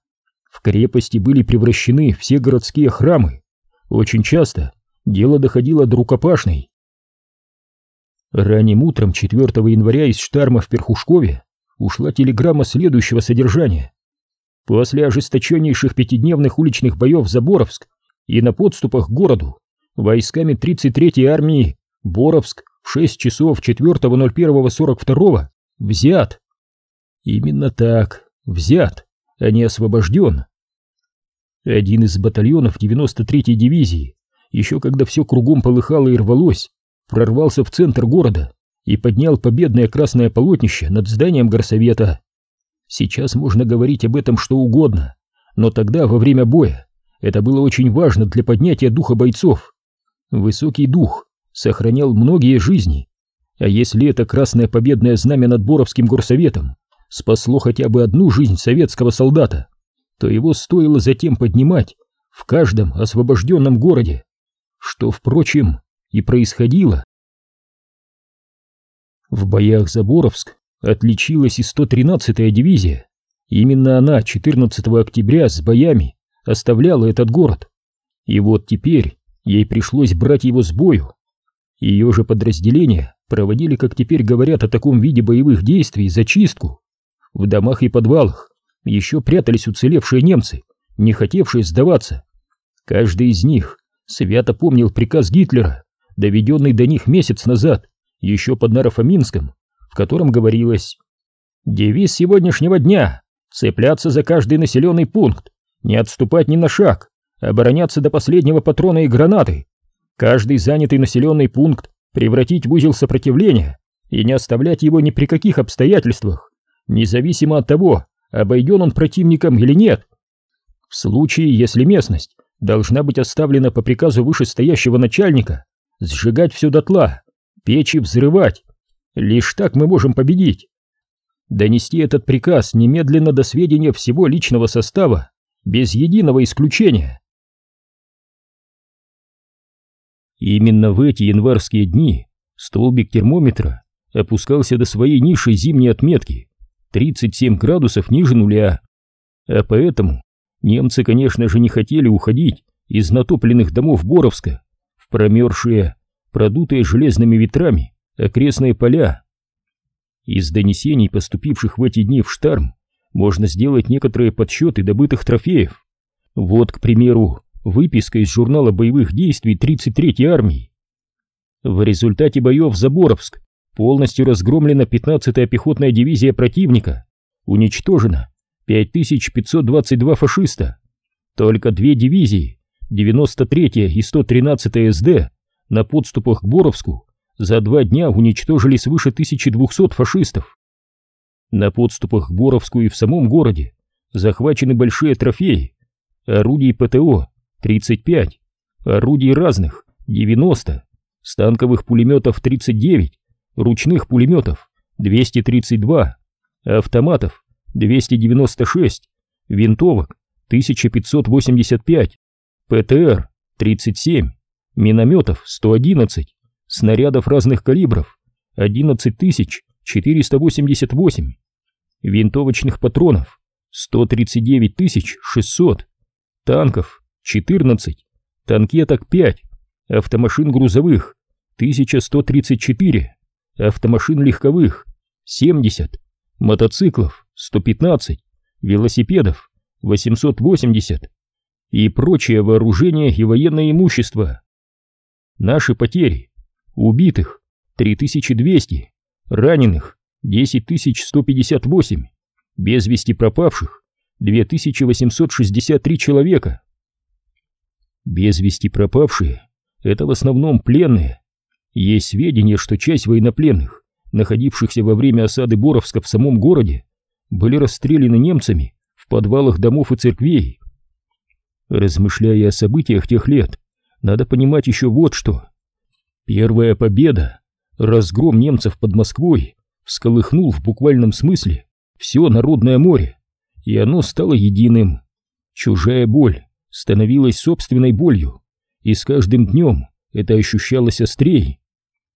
В крепости были превращены все городские храмы. Очень часто дело доходило до рукопашной. Ранним утром 4 января из Штарма в Перхушкове ушла телеграмма следующего содержания. После ожесточеннейших пятидневных уличных боев за Боровск и на подступах к городу войсками 33-й армии Боровск в 6 часов 4.01.42 взят. Именно так, взят, а не освобожден. Один из батальонов 93-й дивизии, еще когда все кругом полыхало и рвалось, прорвался в центр города и поднял победное красное полотнище над зданием горсовета. Сейчас можно говорить об этом что угодно, но тогда, во время боя, это было очень важно для поднятия духа бойцов. Высокий дух сохранял многие жизни, а если это красное победное знамя над Боровским горсоветом спасло хотя бы одну жизнь советского солдата, то его стоило затем поднимать в каждом освобожденном городе, что, впрочем, и происходило. В боях за Боровск отличилась и 113-я дивизия. Именно она 14 октября с боями оставляла этот город. И вот теперь ей пришлось брать его с бою. Ее же подразделения проводили, как теперь говорят о таком виде боевых действий, зачистку. В домах и подвалах еще прятались уцелевшие немцы, не хотевшие сдаваться. Каждый из них свято помнил приказ Гитлера, доведенный до них месяц назад, еще под Нарафаминском, в котором говорилось «Девиз сегодняшнего дня — цепляться за каждый населенный пункт, не отступать ни на шаг, обороняться до последнего патрона и гранаты, каждый занятый населенный пункт превратить в узел сопротивления и не оставлять его ни при каких обстоятельствах, независимо от того, обойден он противником или нет. В случае, если местность должна быть оставлена по приказу вышестоящего начальника, сжигать все дотла, печи взрывать. Лишь так мы можем победить. Донести этот приказ немедленно до сведения всего личного состава, без единого исключения. Именно в эти январские дни столбик термометра опускался до своей низшей зимней отметки 37 градусов ниже нуля. А поэтому немцы, конечно же, не хотели уходить из натопленных домов Боровска в промерзшие, продутые железными ветрами окрестные поля. Из донесений, поступивших в эти дни в Штарм, можно сделать некоторые подсчеты добытых трофеев. Вот, к примеру, выписка из журнала боевых действий 33-й армии. В результате боев за Боровск полностью разгромлена 15-я пехотная дивизия противника, уничтожено 5522 фашиста. Только две дивизии, 93-я и 113-я СД, на подступах к Боровску за два дня уничтожили свыше 1200 фашистов. На подступах к Боровску и в самом городе захвачены большие трофеи, орудий ПТО 35, орудий разных 90, станковых пулеметов 39, ручных пулеметов 232, автоматов 296, винтовок 1585, ПТР 37, минометов 111, снарядов разных калибров 11488, винтовочных патронов 139600, танков 14, танкеток 5, автомашин грузовых 1134, автомашин легковых 70, мотоциклов 115, велосипедов 880, и прочее вооружение и военное имущество. Наши потери. Убитых 3200, раненых 10158, без вести пропавших 2863 человека. Без вести пропавшие – это в основном пленные. Есть сведения, что часть военнопленных, находившихся во время осады Боровска в самом городе, были расстреляны немцами в подвалах домов и церквей. Размышляя о событиях тех лет, надо понимать еще вот что. Первая победа, разгром немцев под Москвой, всколыхнул в буквальном смысле все народное море, и оно стало единым. Чужая боль становилась собственной болью, и с каждым днем это ощущалось острее.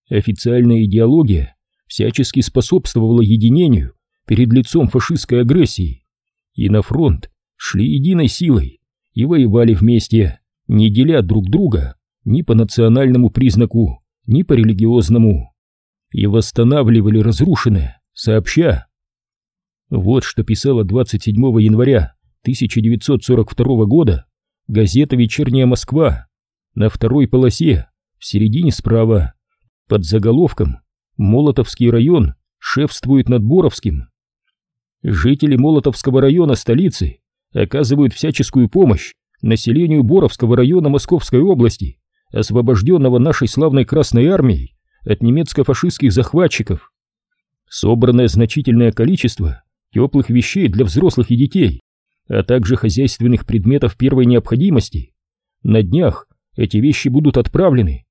Официальная идеология всячески способствовала единению перед лицом фашистской агрессии, и на фронт шли единой силой и воевали вместе, не деля друг друга ни по национальному признаку, ни по религиозному, и восстанавливали разрушенное, сообща. Вот что писала 27 января 1942 года газета «Вечерняя Москва» на второй полосе, в середине справа, под заголовком «Молотовский район шефствует над Боровским». Жители Молотовского района столицы оказывают всяческую помощь населению Боровского района Московской области, освобожденного нашей славной Красной Армией от немецко-фашистских захватчиков. Собранное значительное количество теплых вещей для взрослых и детей, а также хозяйственных предметов первой необходимости. На днях эти вещи будут отправлены.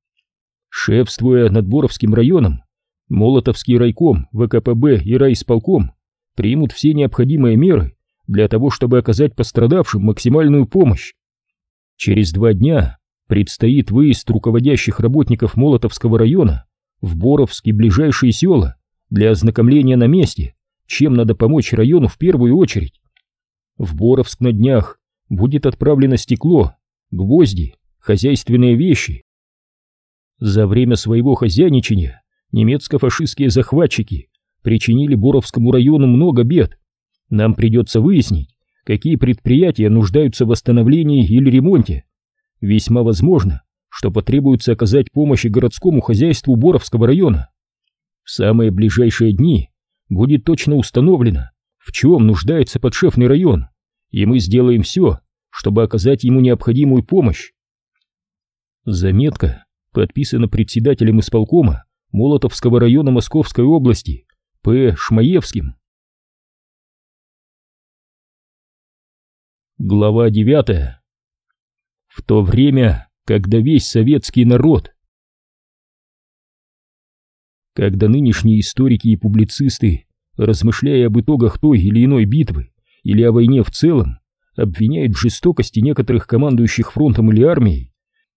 Шефствуя над Боровским районом, Молотовский райком, ВКПБ и райисполком примут все необходимые меры для того, чтобы оказать пострадавшим максимальную помощь. Через два дня предстоит выезд руководящих работников Молотовского района в Боровские ближайшие села для ознакомления на месте, чем надо помочь району в первую очередь. В Боровск на днях будет отправлено стекло, гвозди, хозяйственные вещи. За время своего хозяйничания немецко-фашистские захватчики причинили Боровскому району много бед. Нам придется выяснить, какие предприятия нуждаются в восстановлении или ремонте. Весьма возможно, что потребуется оказать помощь городскому хозяйству Боровского района. В самые ближайшие дни будет точно установлено, в чем нуждается подшефный район, и мы сделаем все, чтобы оказать ему необходимую помощь. Заметка подписана председателем исполкома Молотовского района Московской области П. Шмаевским. Глава 9. В то время, когда весь советский народ когда нынешние историки и публицисты, размышляя об итогах той или иной битвы или о войне в целом, обвиняют в жестокости некоторых командующих фронтом или армией,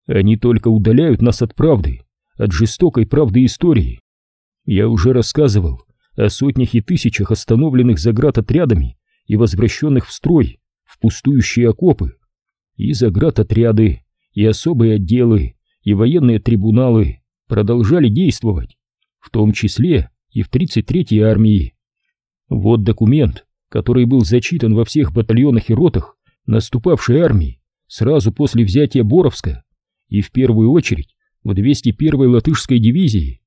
они только удаляют нас от правды, от жестокой правды истории. Я уже рассказывал о сотнях и тысячах остановленных заградотрядами и возвращенных в строй пустующие окопы. И заградотряды, и особые отделы, и военные трибуналы продолжали действовать, в том числе и в 33-й армии. Вот документ, который был зачитан во всех батальонах и ротах наступавшей армии сразу после взятия Боровска и в первую очередь в 201-й латышской дивизии.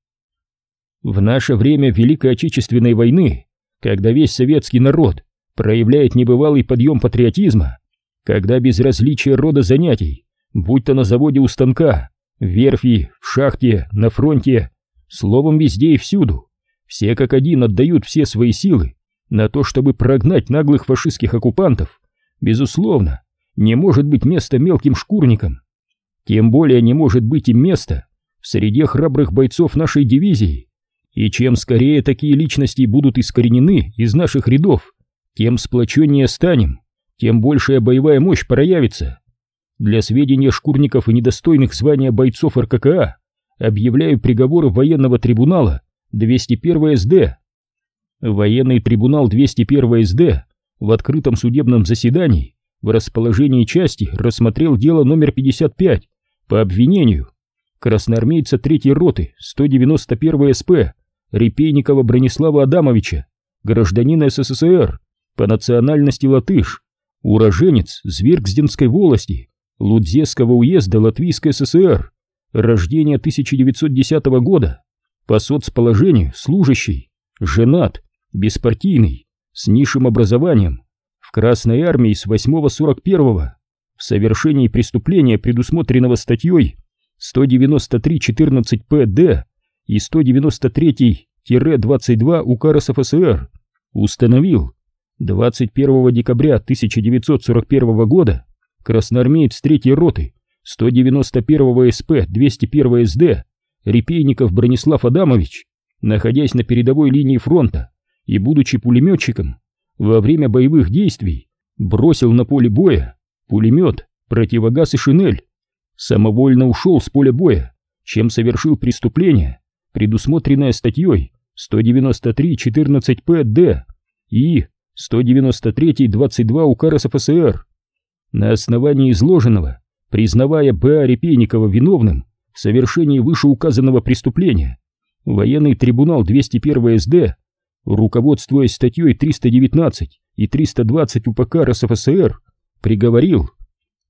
В наше время Великой Отечественной войны, когда весь советский народ проявляет небывалый подъем патриотизма, когда безразличие рода занятий, будь то на заводе у станка, в верфи, в шахте, на фронте, словом везде и всюду, все как один отдают все свои силы на то, чтобы прогнать наглых фашистских оккупантов, безусловно, не может быть места мелким шкурникам. Тем более не может быть и места в среде храбрых бойцов нашей дивизии. И чем скорее такие личности будут искоренены из наших рядов, тем сплоченнее станем, тем большая боевая мощь проявится. Для сведения шкурников и недостойных звания бойцов РККА объявляю приговоры военного трибунала 201 СД. Военный трибунал 201 СД в открытом судебном заседании в расположении части рассмотрел дело номер 55 по обвинению красноармейца 3 роты 191 СП Репейникова Бронислава Адамовича, гражданина СССР, по национальности латыш, уроженец Звергзденской волости, Лудзесского уезда Латвийской ССР, рождение 1910 года, по соцположению служащий, женат, беспартийный, с низшим образованием, в Красной армии с 8-41, в совершении преступления, предусмотренного статьей 193.14 ПД и 193-22 УК РСФСР, установил 21 декабря 1941 года красноармеец 3-й роты 191 СП 201 СД Репейников Бронислав Адамович, находясь на передовой линии фронта и будучи пулеметчиком, во время боевых действий бросил на поле боя пулемет, противогаз и шинель, самовольно ушел с поля боя, чем совершил преступление, предусмотренное статьей 193.14 ПД и 193.22 УК РСФСР. На основании изложенного, признавая Б.А. Репейникова виновным в совершении вышеуказанного преступления, военный трибунал 201 СД, руководствуясь статьей 319 и 320 УПК РСФСР, приговорил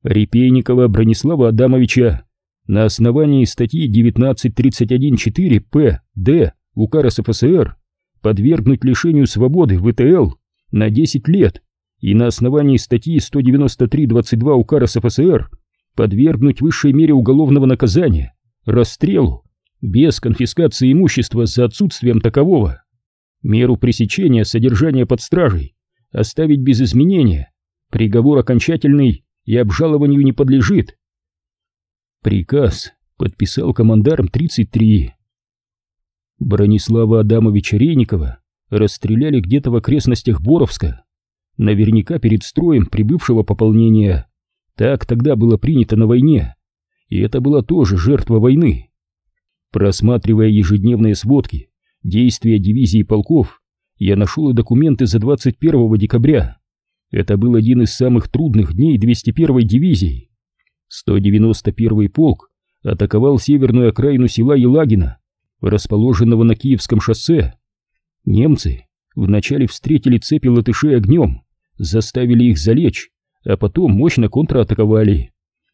Репейникова Бронислава Адамовича на основании статьи 19.31.4 П.Д. УК РСФСР подвергнуть лишению свободы ВТЛ на 10 лет и на основании статьи 193.22 УК РСФСР подвергнуть высшей мере уголовного наказания расстрелу без конфискации имущества за отсутствием такового, меру пресечения содержания под стражей оставить без изменения, приговор окончательный и обжалованию не подлежит. Приказ подписал командарм 33. Бронислава Адамовича Рейникова расстреляли где-то в окрестностях Боровска, наверняка перед строем прибывшего пополнения. Так тогда было принято на войне, и это была тоже жертва войны. Просматривая ежедневные сводки, действия дивизий и полков, я нашел и документы за 21 декабря. Это был один из самых трудных дней 201-й дивизии. 191-й полк атаковал северную окраину села Елагина, расположенного на Киевском шоссе. Немцы вначале встретили цепи латышей огнем, заставили их залечь, а потом мощно контратаковали.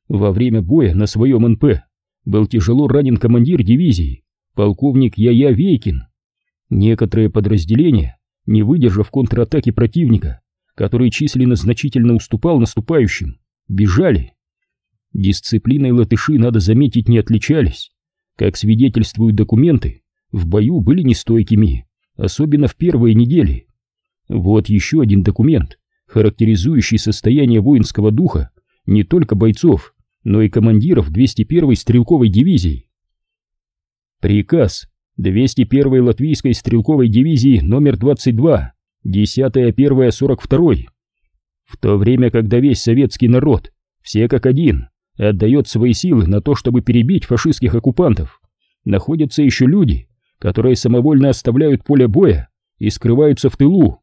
Во время боя на своем НП был тяжело ранен командир дивизии, полковник Яя Вейкин. Некоторые подразделения, не выдержав контратаки противника, который численно значительно уступал наступающим, бежали. Дисциплиной латыши, надо заметить, не отличались. Как свидетельствуют документы, в бою были нестойкими, особенно в первые недели. Вот еще один документ, характеризующий состояние воинского духа не только бойцов, но и командиров 201-й стрелковой дивизии. Приказ 201-й латвийской стрелковой дивизии номер 22, 10-1-42. В то время, когда весь советский народ, все как один, отдает свои силы на то, чтобы перебить фашистских оккупантов, находятся еще люди, которые самовольно оставляют поле боя и скрываются в тылу.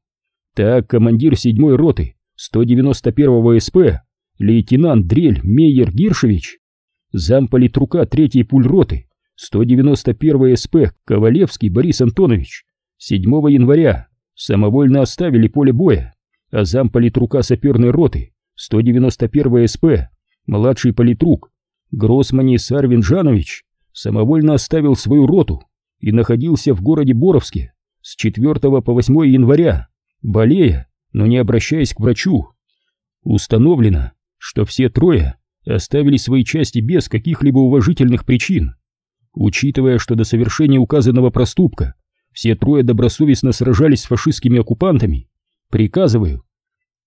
Так командир 7-й роты 191-го СП, лейтенант Дрель Мейер Гиршевич, замполитрука 3-й пульроты 191 СП Ковалевский Борис Антонович 7 января самовольно оставили поле боя, а замполитрука саперной роты 191 СП младший политрук Гроссманис Арвин Жанович самовольно оставил свою роту и находился в городе Боровске с 4 по 8 января, болея, но не обращаясь к врачу. Установлено, что все трое оставили свои части без каких-либо уважительных причин. Учитывая, что до совершения указанного проступка все трое добросовестно сражались с фашистскими оккупантами, приказываю.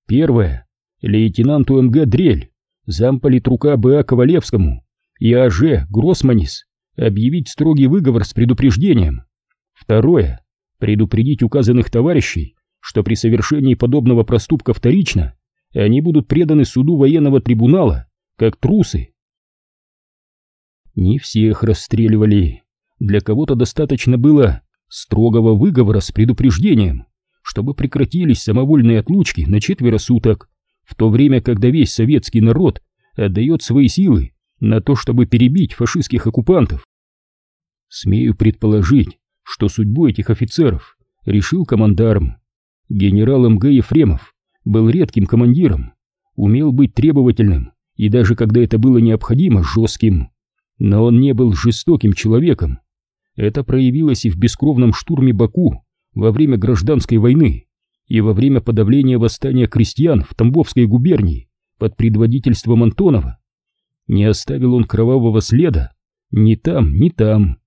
Первое. Лейтенанту МГ Дрель замполитрука Б.А. Ковалевскому и А.Ж. Гроссманис объявить строгий выговор с предупреждением. Второе. Предупредить указанных товарищей, что при совершении подобного проступка вторично они будут преданы суду военного трибунала, как трусы. Не всех расстреливали. Для кого-то достаточно было строгого выговора с предупреждением, чтобы прекратились самовольные отлучки на четверо суток, в то время, когда весь советский народ отдает свои силы на то, чтобы перебить фашистских оккупантов. Смею предположить, что судьбу этих офицеров решил командарм. Генерал МГ Ефремов был редким командиром. умел быть требовательным и даже когда это было необходимо, жестким. Но он не был жестоким человеком. Это проявилось и в бескровном штурме Баку во время гражданской войны и во время подавления восстания крестьян в Тамбовской губернии под предводительством Антонова. Не оставил он кровавого следа ни там, ни там.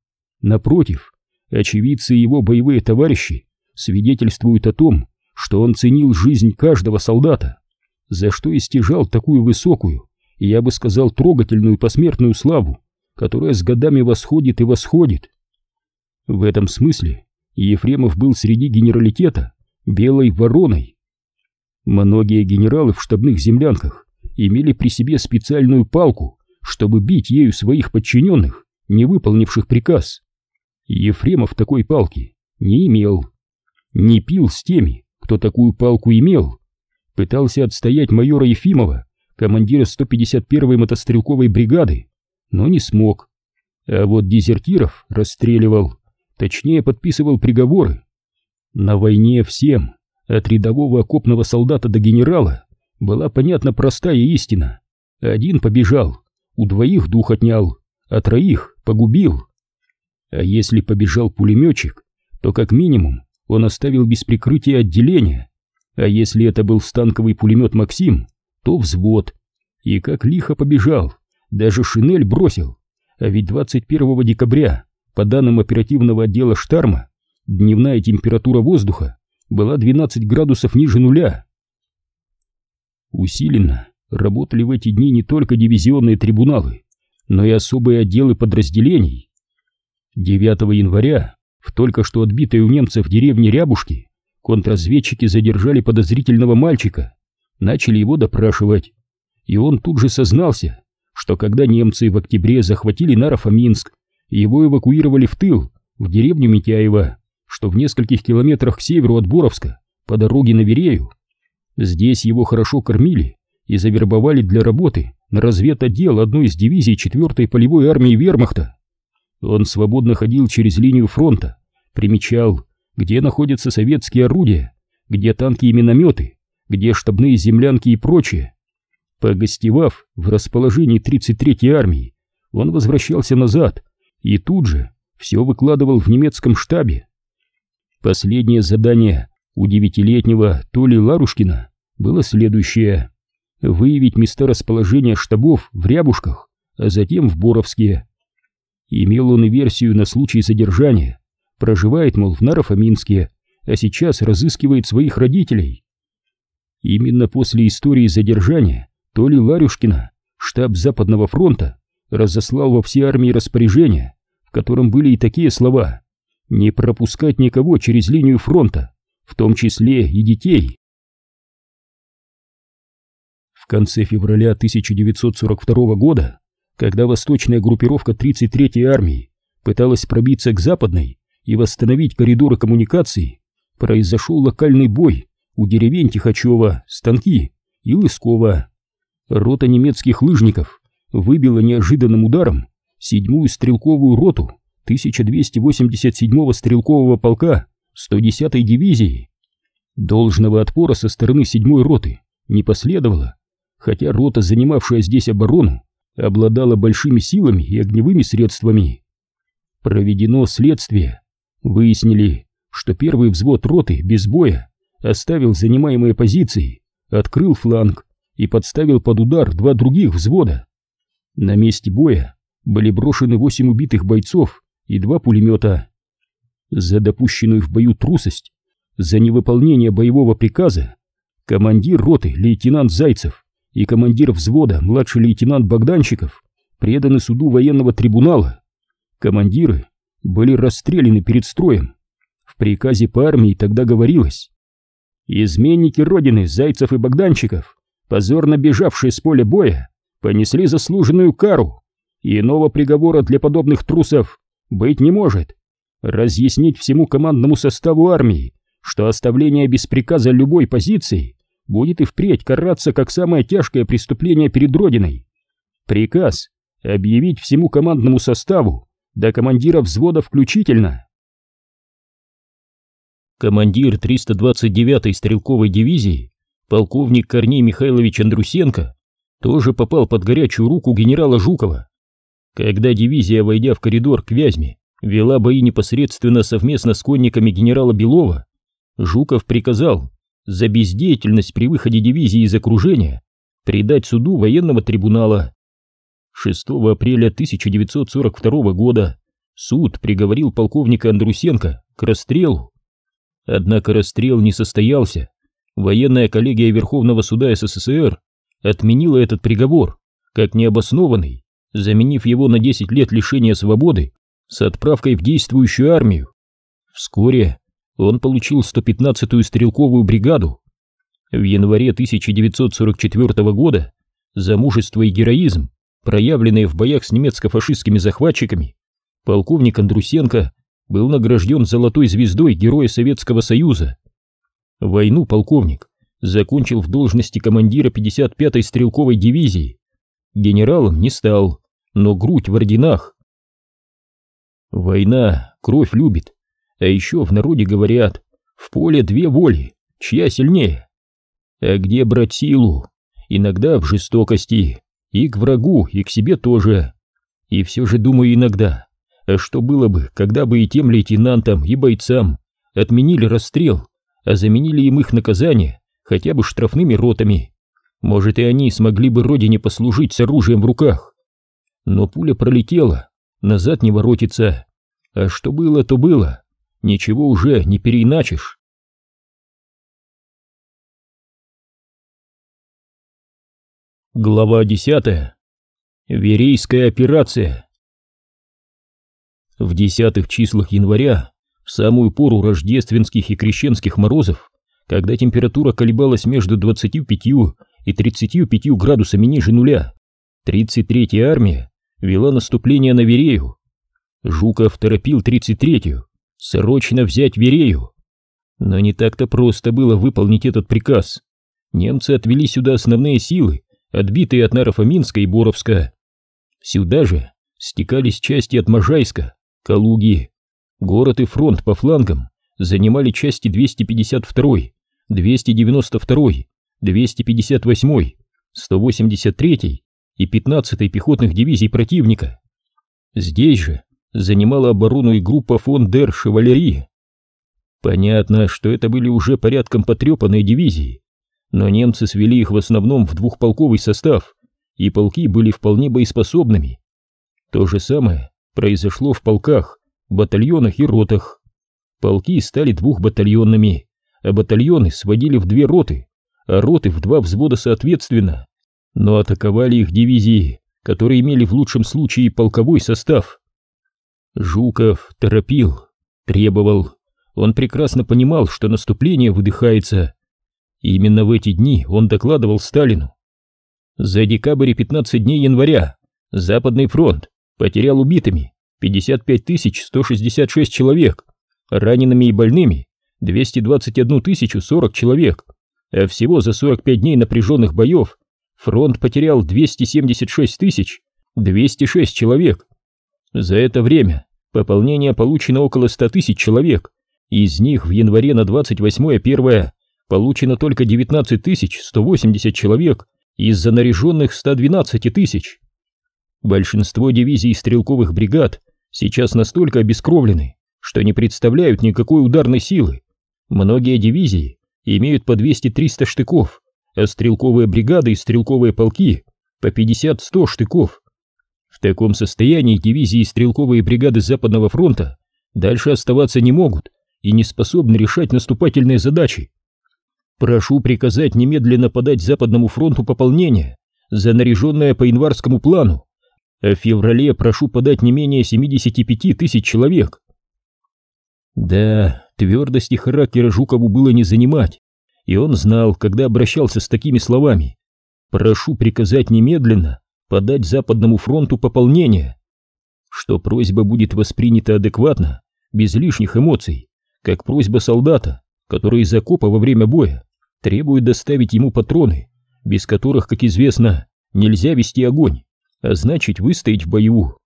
Напротив, очевидцы и его боевые товарищи свидетельствуют о том, что он ценил жизнь каждого солдата, за что и стяжал такую высокую, я бы сказал трогательную посмертную славу, которая с годами восходит и восходит. В этом смысле Ефремов был среди генералитета белой вороной. Многие генералы в штабных землянках имели при себе специальную палку, чтобы бить ею своих подчиненных, не выполнивших приказ. Ефремов такой палки не имел. Не пил с теми, кто такую палку имел. Пытался отстоять майора Ефимова, командира 151-й мотострелковой бригады, но не смог. А вот дезертиров расстреливал, точнее подписывал приговоры. На войне всем, от рядового окопного солдата до генерала, была понятна простая истина. Один побежал, у двоих дух отнял, а троих погубил. А если побежал пулеметчик, то как минимум он оставил без прикрытия отделение, а если это был станковый пулемет «Максим», то взвод. И как лихо побежал, даже шинель бросил. А ведь 21 декабря, по данным оперативного отдела Штарма, дневная температура воздуха была 12 градусов ниже нуля. Усиленно работали в эти дни не только дивизионные трибуналы, но и особые отделы подразделений. 9 января в только что отбитой у немцев деревне Рябушки контрразведчики задержали подозрительного мальчика, начали его допрашивать, и он тут же сознался, что когда немцы в октябре захватили Нарафаминск, его эвакуировали в тыл, в деревню Митяево, что в нескольких километрах к северу от Боровска, по дороге на Верею. Здесь его хорошо кормили и завербовали для работы на разведотдел одной из дивизий 4-й полевой армии вермахта. Он свободно ходил через линию фронта, примечал, где находятся советские орудия, где танки и минометы, где штабные землянки и прочее. Погостевав в расположении 33-й армии, он возвращался назад и тут же все выкладывал в немецком штабе. Последнее задание у девятилетнего Толи Ларушкина было следующее — выявить места расположения штабов в Рябушках, а затем в Боровске. Имел он и версию на случай задержания. Проживает, мол, в Нарафаминске, а сейчас разыскивает своих родителей. Именно после истории задержания Толи Ларюшкина штаб Западного фронта разослал во все армии распоряжение, в котором были и такие слова «не пропускать никого через линию фронта, в том числе и детей». В конце февраля 1942 года когда восточная группировка 33-й армии пыталась пробиться к западной и восстановить коридоры коммуникаций, произошел локальный бой у деревень Тихачева, Станки и Лыскова. Рота немецких лыжников выбила неожиданным ударом седьмую стрелковую роту 1287-го стрелкового полка 110-й дивизии. Должного отпора со стороны седьмой роты не последовало, хотя рота, занимавшая здесь оборону, обладала большими силами и огневыми средствами. Проведено следствие. Выяснили, что первый взвод роты без боя оставил занимаемые позиции, открыл фланг и подставил под удар два других взвода. На месте боя были брошены восемь убитых бойцов и два пулемета. За допущенную в бою трусость, за невыполнение боевого приказа, командир роты лейтенант Зайцев и командир взвода, младший лейтенант Богданчиков, преданы суду военного трибунала. Командиры были расстреляны перед строем. В приказе по армии тогда говорилось «Изменники Родины Зайцев и Богданчиков, позорно бежавшие с поля боя, понесли заслуженную кару, иного приговора для подобных трусов быть не может. Разъяснить всему командному составу армии, что оставление без приказа любой позиции будет и впредь караться как самое тяжкое преступление перед Родиной. Приказ объявить всему командному составу, до командира взвода включительно. Командир 329-й стрелковой дивизии полковник Корней Михайлович Андрусенко, тоже попал под горячую руку генерала Жукова. Когда дивизия, войдя в коридор к Вязьме, вела бои непосредственно совместно с конниками генерала Белова, Жуков приказал за бездеятельность при выходе дивизии из окружения предать суду военного трибунала. 6 апреля 1942 года суд приговорил полковника Андрусенко к расстрелу. Однако расстрел не состоялся. Военная коллегия Верховного суда СССР отменила этот приговор как необоснованный, заменив его на 10 лет лишения свободы с отправкой в действующую армию. Вскоре он получил 115-ю стрелковую бригаду. В январе 1944 года за мужество и героизм, проявленные в боях с немецко-фашистскими захватчиками, полковник Андрусенко был награжден золотой звездой Героя Советского Союза. Войну полковник закончил в должности командира 55-й стрелковой дивизии. Генералом не стал, но грудь в орденах. Война кровь любит, а еще в народе говорят, в поле две воли, чья сильнее. А где брать силу? Иногда в жестокости, и к врагу, и к себе тоже. И все же думаю иногда, а что было бы, когда бы и тем лейтенантам, и бойцам отменили расстрел, а заменили им их наказание хотя бы штрафными ротами. Может, и они смогли бы родине послужить с оружием в руках. Но пуля пролетела, назад не воротится. А что было, то было. Ничего уже не переиначишь. Глава десятая. Верейская операция. В десятых числах января, в самую пору рождественских и крещенских морозов, когда температура колебалась между 25 и 35 градусами ниже нуля, 33-я армия вела наступление на Верею. Жуков торопил 33-ю, срочно взять Верею. Но не так-то просто было выполнить этот приказ. Немцы отвели сюда основные силы, отбитые от Нарафаминска и Боровска. Сюда же стекались части от Можайска, Калуги. Город и фронт по флангам занимали части 252-й, 292-й, 258-й, 183-й и 15-й пехотных дивизий противника. Здесь же занимала оборону и группа фон дер Шевалерии. Понятно, что это были уже порядком потрепанные дивизии, но немцы свели их в основном в двухполковый состав, и полки были вполне боеспособными. То же самое произошло в полках, батальонах и ротах. Полки стали двухбатальонными, а батальоны сводили в две роты, а роты в два взвода соответственно. Но атаковали их дивизии, которые имели в лучшем случае полковой состав. Жуков торопил, требовал. Он прекрасно понимал, что наступление выдыхается. И именно в эти дни он докладывал Сталину. За декабрь и 15 дней января Западный фронт потерял убитыми 55 166 человек, ранеными и больными 221 тысячу 40 человек, а всего за 45 дней напряженных боев фронт потерял 276 тысяч 206 человек. За это время пополнение получено около 100 тысяч человек, из них в январе на 28-1 получено только 19 тысяч 180 человек из занаряженных 112 тысяч. Большинство дивизий стрелковых бригад сейчас настолько обескровлены, что не представляют никакой ударной силы. Многие дивизии имеют по 200-300 штыков, а стрелковые бригады и стрелковые полки по 50-100 штыков. В таком состоянии дивизии и стрелковые бригады Западного фронта дальше оставаться не могут и не способны решать наступательные задачи. Прошу приказать немедленно подать Западному фронту пополнение, занаряженное по январскому плану, а в феврале прошу подать не менее 75 тысяч человек. Да, Твердости характера Жукову было не занимать, и он знал, когда обращался с такими словами. «Прошу приказать немедленно подать Западному фронту пополнение», что просьба будет воспринята адекватно, без лишних эмоций, как просьба солдата, который из окопа во время боя требует доставить ему патроны, без которых, как известно, нельзя вести огонь, а значит выстоять в бою.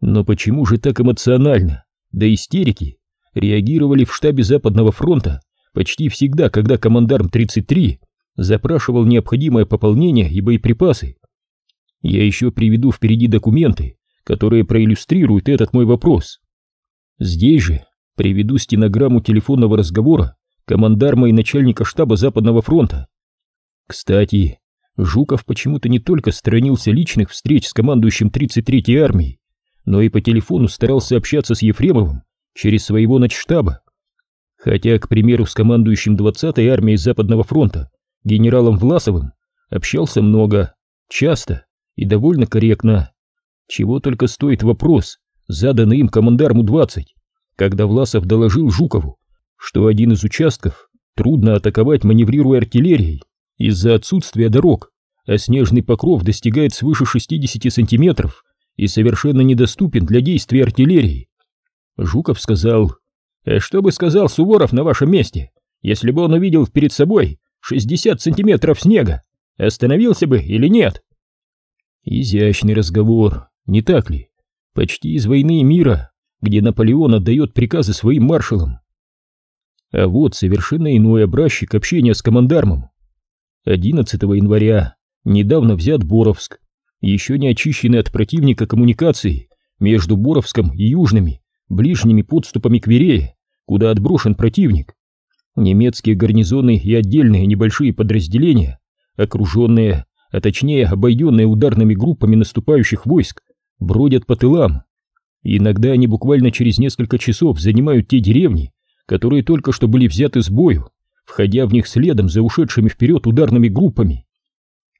Но почему же так эмоционально, до истерики? реагировали в штабе Западного фронта почти всегда, когда командарм 33 запрашивал необходимое пополнение и боеприпасы. Я еще приведу впереди документы, которые проиллюстрируют этот мой вопрос. Здесь же приведу стенограмму телефонного разговора командарма и начальника штаба Западного фронта. Кстати, Жуков почему-то не только сторонился личных встреч с командующим 33-й армией, но и по телефону старался общаться с Ефремовым через своего начштаба. Хотя, к примеру, с командующим 20-й армией Западного фронта генералом Власовым общался много, часто и довольно корректно. Чего только стоит вопрос, заданный им командарму 20, когда Власов доложил Жукову, что один из участков трудно атаковать маневрируя артиллерией из-за отсутствия дорог, а снежный покров достигает свыше 60 сантиметров и совершенно недоступен для действия артиллерии. Жуков сказал, «А что бы сказал Суворов на вашем месте, если бы он увидел перед собой 60 сантиметров снега? Остановился бы или нет?» Изящный разговор, не так ли? Почти из войны мира, где Наполеон отдает приказы своим маршалам. А вот совершенно иной образчик общения с командармом. 11 января недавно взят Боровск, еще не очищенный от противника коммуникации между Боровском и Южными, ближними подступами к Верее, куда отброшен противник. Немецкие гарнизоны и отдельные небольшие подразделения, окруженные, а точнее обойденные ударными группами наступающих войск, бродят по тылам. иногда они буквально через несколько часов занимают те деревни, которые только что были взяты с бою, входя в них следом за ушедшими вперед ударными группами.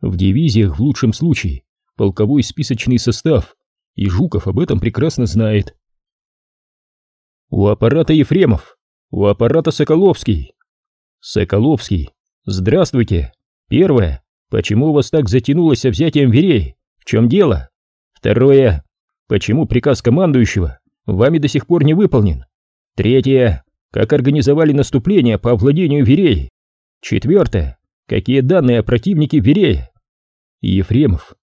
В дивизиях в лучшем случае полковой списочный состав, и Жуков об этом прекрасно знает. У аппарата Ефремов, у аппарата Соколовский. Соколовский, здравствуйте. Первое, почему у вас так затянулось со взятием Верей? В чем дело? Второе, почему приказ командующего вами до сих пор не выполнен? Третье, как организовали наступление по овладению Верей? Четвертое, какие данные о противнике Верея? Ефремов,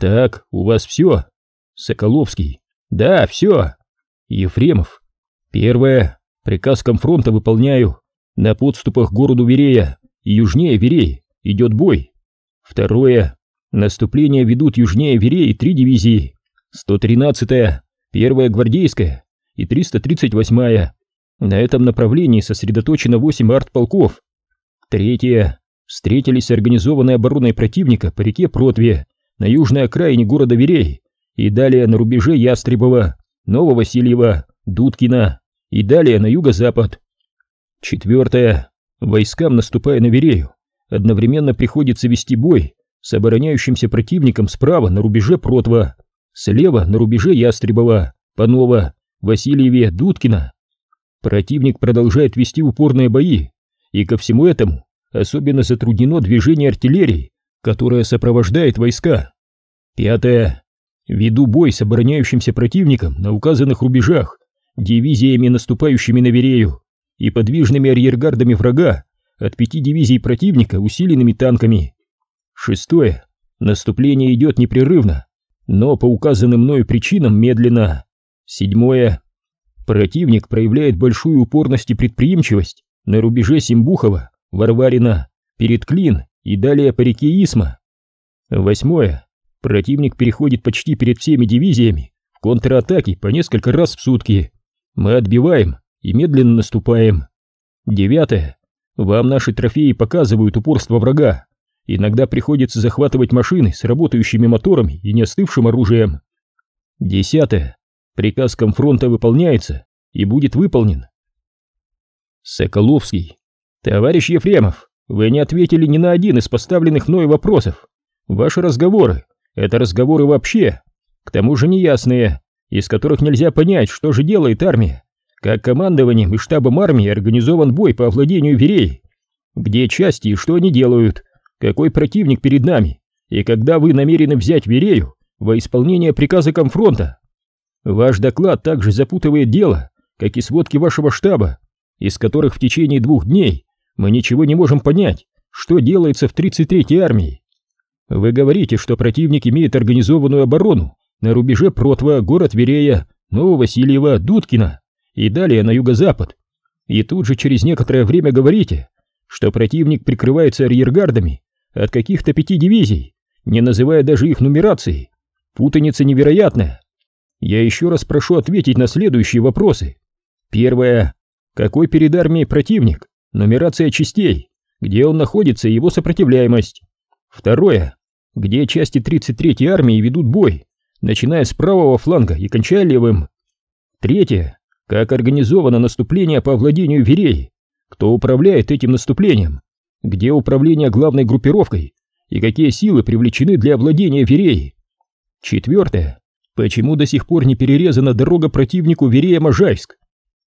так, у вас все? Соколовский, да, все. Ефремов, Первое. Приказ комфронта выполняю. На подступах к городу Верея и южнее Вереи идет бой. Второе. Наступление ведут южнее Вереи три дивизии. 113-я, 1-я гвардейская и 338-я. На этом направлении сосредоточено 8 артполков. Третье. Встретились с организованной обороной противника по реке Протве на южной окраине города Верей и далее на рубеже Ястребова, Нововасильева, Дудкина и далее на юго-запад. Четвертое. Войскам, наступая на Верею, одновременно приходится вести бой с обороняющимся противником справа на рубеже Протва, слева на рубеже Ястребова, Панова, Васильеве, Дудкина. Противник продолжает вести упорные бои, и ко всему этому особенно затруднено движение артиллерии, которая сопровождает войска. Пятое. Веду бой с обороняющимся противником на указанных рубежах дивизиями, наступающими на Верею, и подвижными арьергардами врага от пяти дивизий противника, усиленными танками. Шестое. Наступление идет непрерывно, но по указанным мною причинам медленно. Седьмое. Противник проявляет большую упорность и предприимчивость на рубеже Симбухова, Варварина, перед Клин и далее по реке Исма. Восьмое. Противник переходит почти перед всеми дивизиями в контратаки по несколько раз в сутки. Мы отбиваем и медленно наступаем. Девятое. Вам наши трофеи показывают упорство врага. Иногда приходится захватывать машины с работающими моторами и не остывшим оружием. Десятое. Приказ комфронта выполняется и будет выполнен. Соколовский. Товарищ Ефремов, вы не ответили ни на один из поставленных мною вопросов. Ваши разговоры — это разговоры вообще, к тому же неясные, из которых нельзя понять, что же делает армия, как командованием и штабом армии организован бой по овладению Верей, где части и что они делают, какой противник перед нами, и когда вы намерены взять Верею во исполнение приказа комфронта. Ваш доклад также запутывает дело, как и сводки вашего штаба, из которых в течение двух дней мы ничего не можем понять, что делается в 33-й армии. Вы говорите, что противник имеет организованную оборону на рубеже Протва, город Верея, Нововасильева, Дудкина и далее на юго-запад. И тут же через некоторое время говорите, что противник прикрывается арьергардами от каких-то пяти дивизий, не называя даже их нумерации. Путаница невероятная. Я еще раз прошу ответить на следующие вопросы. Первое. Какой перед армией противник? Нумерация частей. Где он находится и его сопротивляемость. Второе. Где части 33-й армии ведут бой, начиная с правого фланга и кончая левым. Третье. Как организовано наступление по овладению Вереи? Кто управляет этим наступлением? Где управление главной группировкой? И какие силы привлечены для овладения Вереей? Четвертое. Почему до сих пор не перерезана дорога противнику Верея-Можайск?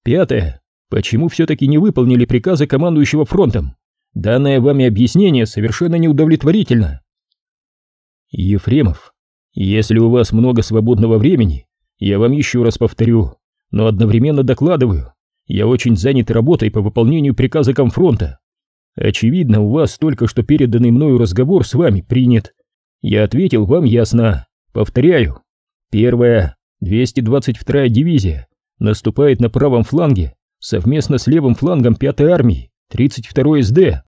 Пятое. Почему все-таки не выполнили приказы командующего фронтом? Данное вами объяснение совершенно неудовлетворительно. Ефремов, если у вас много свободного времени, я вам еще раз повторю, но одновременно докладываю, я очень занят работой по выполнению приказа комфронта. Очевидно, у вас только что переданный мною разговор с вами принят. Я ответил вам ясно. Повторяю. Первая, 222-я дивизия наступает на правом фланге совместно с левым флангом 5-й армии, 32-й СД.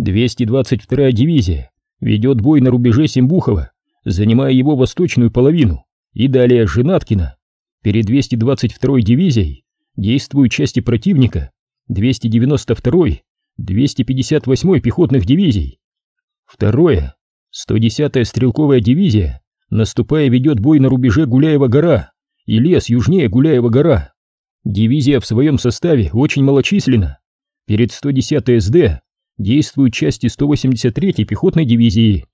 222-я дивизия ведет бой на рубеже Симбухова, занимая его восточную половину, и далее Женаткина. Перед 222-й дивизией действуют части противника 292-й, 258-й пехотных дивизий. Второе. 110-я стрелковая дивизия, наступая, ведет бой на рубеже Гуляева-гора и лес южнее Гуляева-гора. Дивизия в своем составе очень малочисленна. Перед 110-й СД действуют части 183-й пехотной дивизии.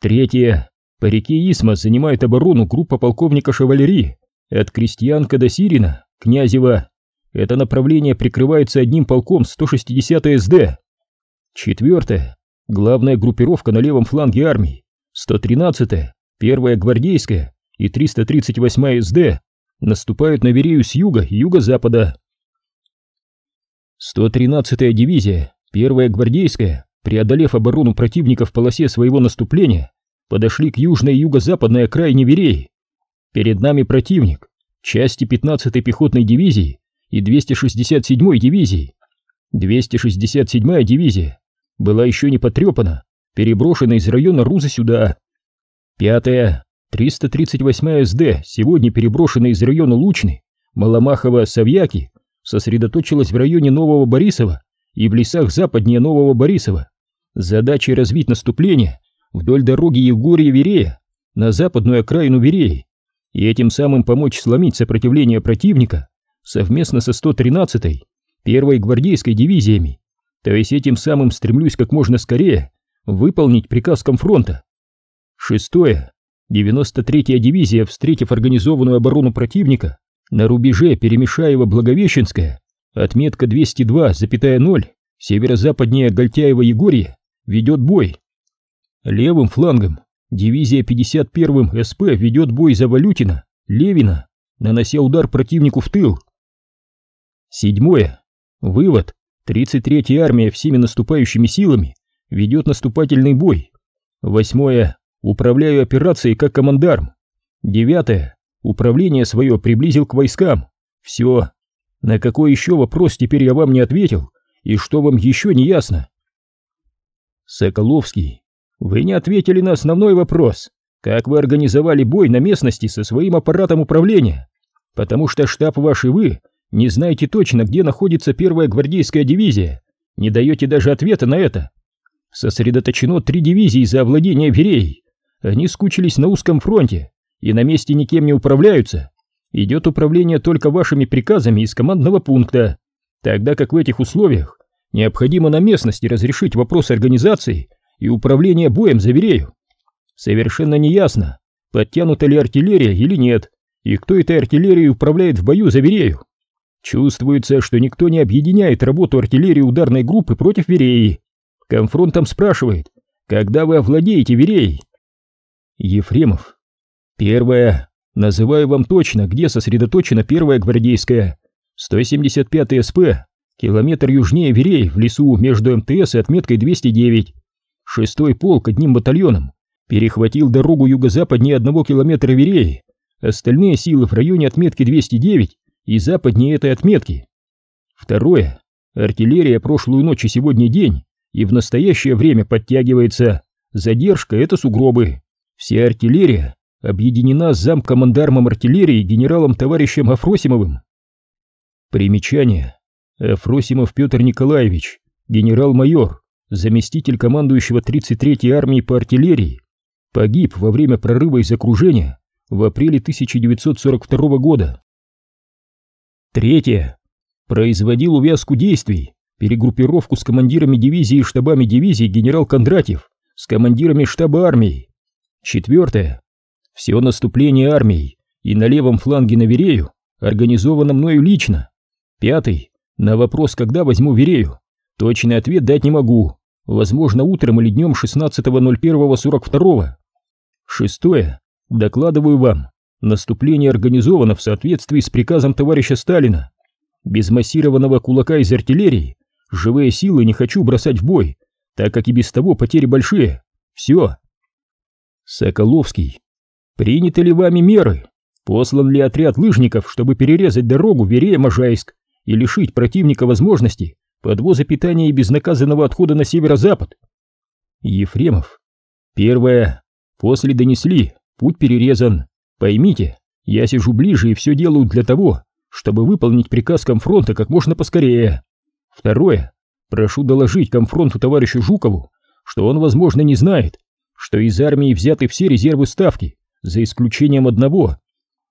Третье. По реке Исма занимает оборону группа полковника Шавалерии от Крестьянка до Сирина, Князева. Это направление прикрывается одним полком 160-й СД. Четвертое. Главная группировка на левом фланге армии 113-я, 1-я гвардейская и 338-я СД наступают на Верею с юга и юго-запада. 113-я дивизия, 1-я гвардейская, преодолев оборону противника в полосе своего наступления, подошли к южной и юго-западной окраине Вереи. Перед нами противник, части 15-й пехотной дивизии и 267-й дивизии. 267-я дивизия была еще не потрепана, переброшена из района Руза сюда. Пятая, 338-я СД, сегодня переброшена из района Лучны, Маломахова, Савьяки, сосредоточилась в районе Нового Борисова и в лесах западнее Нового Борисова. Задачей развить наступление вдоль дороги Егорья-Верея на западную окраину Вереи и этим самым помочь сломить сопротивление противника совместно со 113-й, первой гвардейской дивизиями. То есть этим самым стремлюсь как можно скорее выполнить приказ комфронта. Шестое. 93-я дивизия, встретив организованную оборону противника, на рубеже Перемешаево-Благовещенская, отметка 202,0, северо-западнее Гольтяева-Егорье, ведет бой. Левым флангом дивизия 51-м СП ведет бой за Валютина, Левина, нанося удар противнику в тыл. Седьмое. Вывод. 33-я армия всеми наступающими силами ведет наступательный бой. Восьмое. Управляю операцией как командарм. Девятое. Управление свое приблизил к войскам. Все. На какой еще вопрос теперь я вам не ответил? И что вам еще не ясно? Соколовский, вы не ответили на основной вопрос. Как вы организовали бой на местности со своим аппаратом управления? Потому что штаб ваш и вы не знаете точно, где находится первая гвардейская дивизия. Не даете даже ответа на это. Сосредоточено три дивизии за овладение Вереей. Они скучились на узком фронте и на месте никем не управляются. Идет управление только вашими приказами из командного пункта, тогда как в этих условиях необходимо на местности разрешить вопрос организации и управления боем за Верею. Совершенно неясно, подтянута ли артиллерия или нет, и кто этой артиллерией управляет в бою за Верею. Чувствуется, что никто не объединяет работу артиллерии ударной группы против Вереи. Конфронтом спрашивает, когда вы овладеете Вереей? Ефремов. Первое. Называю вам точно, где сосредоточена первая гвардейская. 175 СП. Километр южнее Верей, в лесу между МТС и отметкой 209. Шестой полк одним батальоном перехватил дорогу юго-западнее одного километра Вереи. Остальные силы в районе отметки 209 и западнее этой отметки. Второе. артиллерия прошлую ночь и сегодня день, и в настоящее время подтягивается. Задержка — это сугробы. Вся артиллерия объединена с замкомандармом артиллерии генералом товарищем Афросимовым. Примечание. Афросимов Петр Николаевич, генерал-майор, заместитель командующего 33-й армией по артиллерии, погиб во время прорыва из окружения в апреле 1942 года. Третье. Производил увязку действий, перегруппировку с командирами дивизии и штабами дивизии генерал Кондратьев, с командирами штаба армии. Четвертое. Все наступление армии и на левом фланге на Верею организовано мною лично. Пятый. На вопрос, когда возьму Верею, точный ответ дать не могу. Возможно, утром или днем 16.01.42. Шестое. Докладываю вам. Наступление организовано в соответствии с приказом товарища Сталина. Без массированного кулака из артиллерии живые силы не хочу бросать в бой, так как и без того потери большие. Все. Соколовский. Приняты ли вами меры? Послан ли отряд лыжников, чтобы перерезать дорогу Верея-Можайск и лишить противника возможности подвоза питания и безнаказанного отхода на северо-запад? Ефремов. Первое. После донесли, путь перерезан. Поймите, я сижу ближе и все делаю для того, чтобы выполнить приказ комфронта как можно поскорее. Второе. Прошу доложить комфронту товарищу Жукову, что он, возможно, не знает, что из армии взяты все резервы ставки, за исключением одного.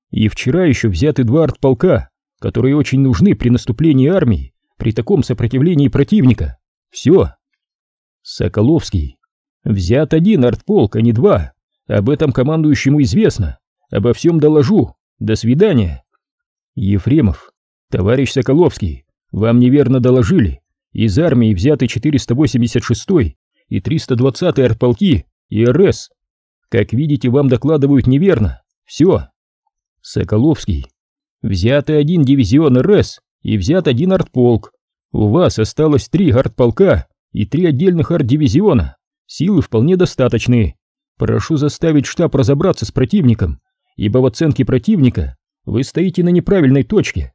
И вчера еще взяты два артполка, которые очень нужны при наступлении армии, при таком сопротивлении противника. Все. Соколовский. Взят один артполк, а не два. Об этом командующему известно. Обо всем доложу. До свидания. Ефремов. Товарищ Соколовский, вам неверно доложили. Из армии взяты 486 и 320 артполки и РС. Как видите, вам докладывают неверно. Все. Соколовский. Взятый один дивизион РС и взят один артполк. У вас осталось три артполка и три отдельных артдивизиона. Силы вполне достаточны. Прошу заставить штаб разобраться с противником, ибо в оценке противника вы стоите на неправильной точке.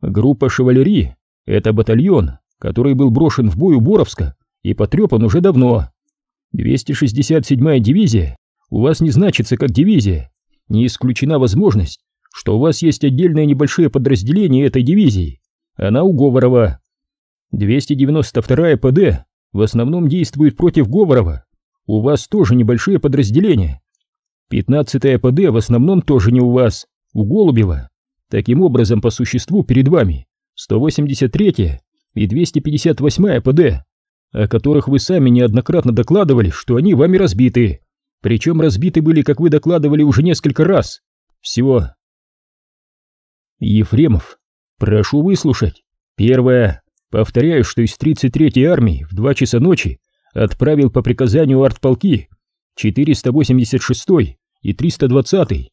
Группа шевалерии — это батальон, который был брошен в бой у Боровска и потрепан уже давно. 267-я дивизия у вас не значится как дивизия. Не исключена возможность, что у вас есть отдельные небольшие подразделения этой дивизии. Она у Говорова. 292-я ПД в основном действует против Говорова. У вас тоже небольшие подразделения. 15-я ПД в основном тоже не у вас, у Голубева. Таким образом, по существу перед вами 183-я и 258-я ПД, о которых вы сами неоднократно докладывали, что они вами разбиты. Причем разбиты были, как вы докладывали, уже несколько раз. Всего. Ефремов, прошу выслушать. Первое. Повторяю, что из 33-й армии в 2 часа ночи отправил по приказанию артполки 486 и 320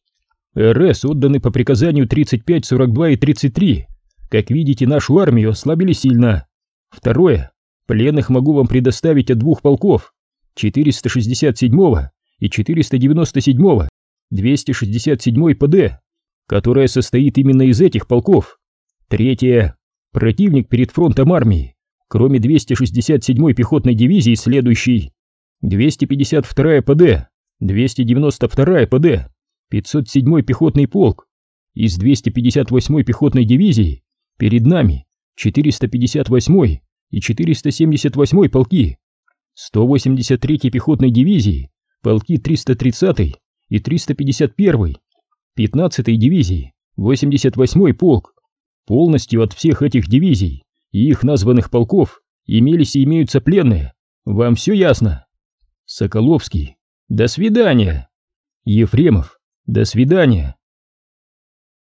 РС отданы по приказанию 35, 42 и 33. Как видите, нашу армию ослабили сильно. Второе. Пленных могу вам предоставить от двух полков. 467 и 497 267 ПД, которая состоит именно из этих полков. Третье. Противник перед фронтом армии, кроме 267 пехотной дивизии, следующий. 252 ПД, 292 ПД, 507 пехотный полк. Из 258 пехотной дивизии перед нами 458 и 478 полки. 183 пехотной дивизии, полки 330 и 351, 15 дивизии, 88 полк. Полностью от всех этих дивизий и их названных полков имелись и имеются пленные. Вам все ясно? Соколовский. До свидания. Ефремов. До свидания.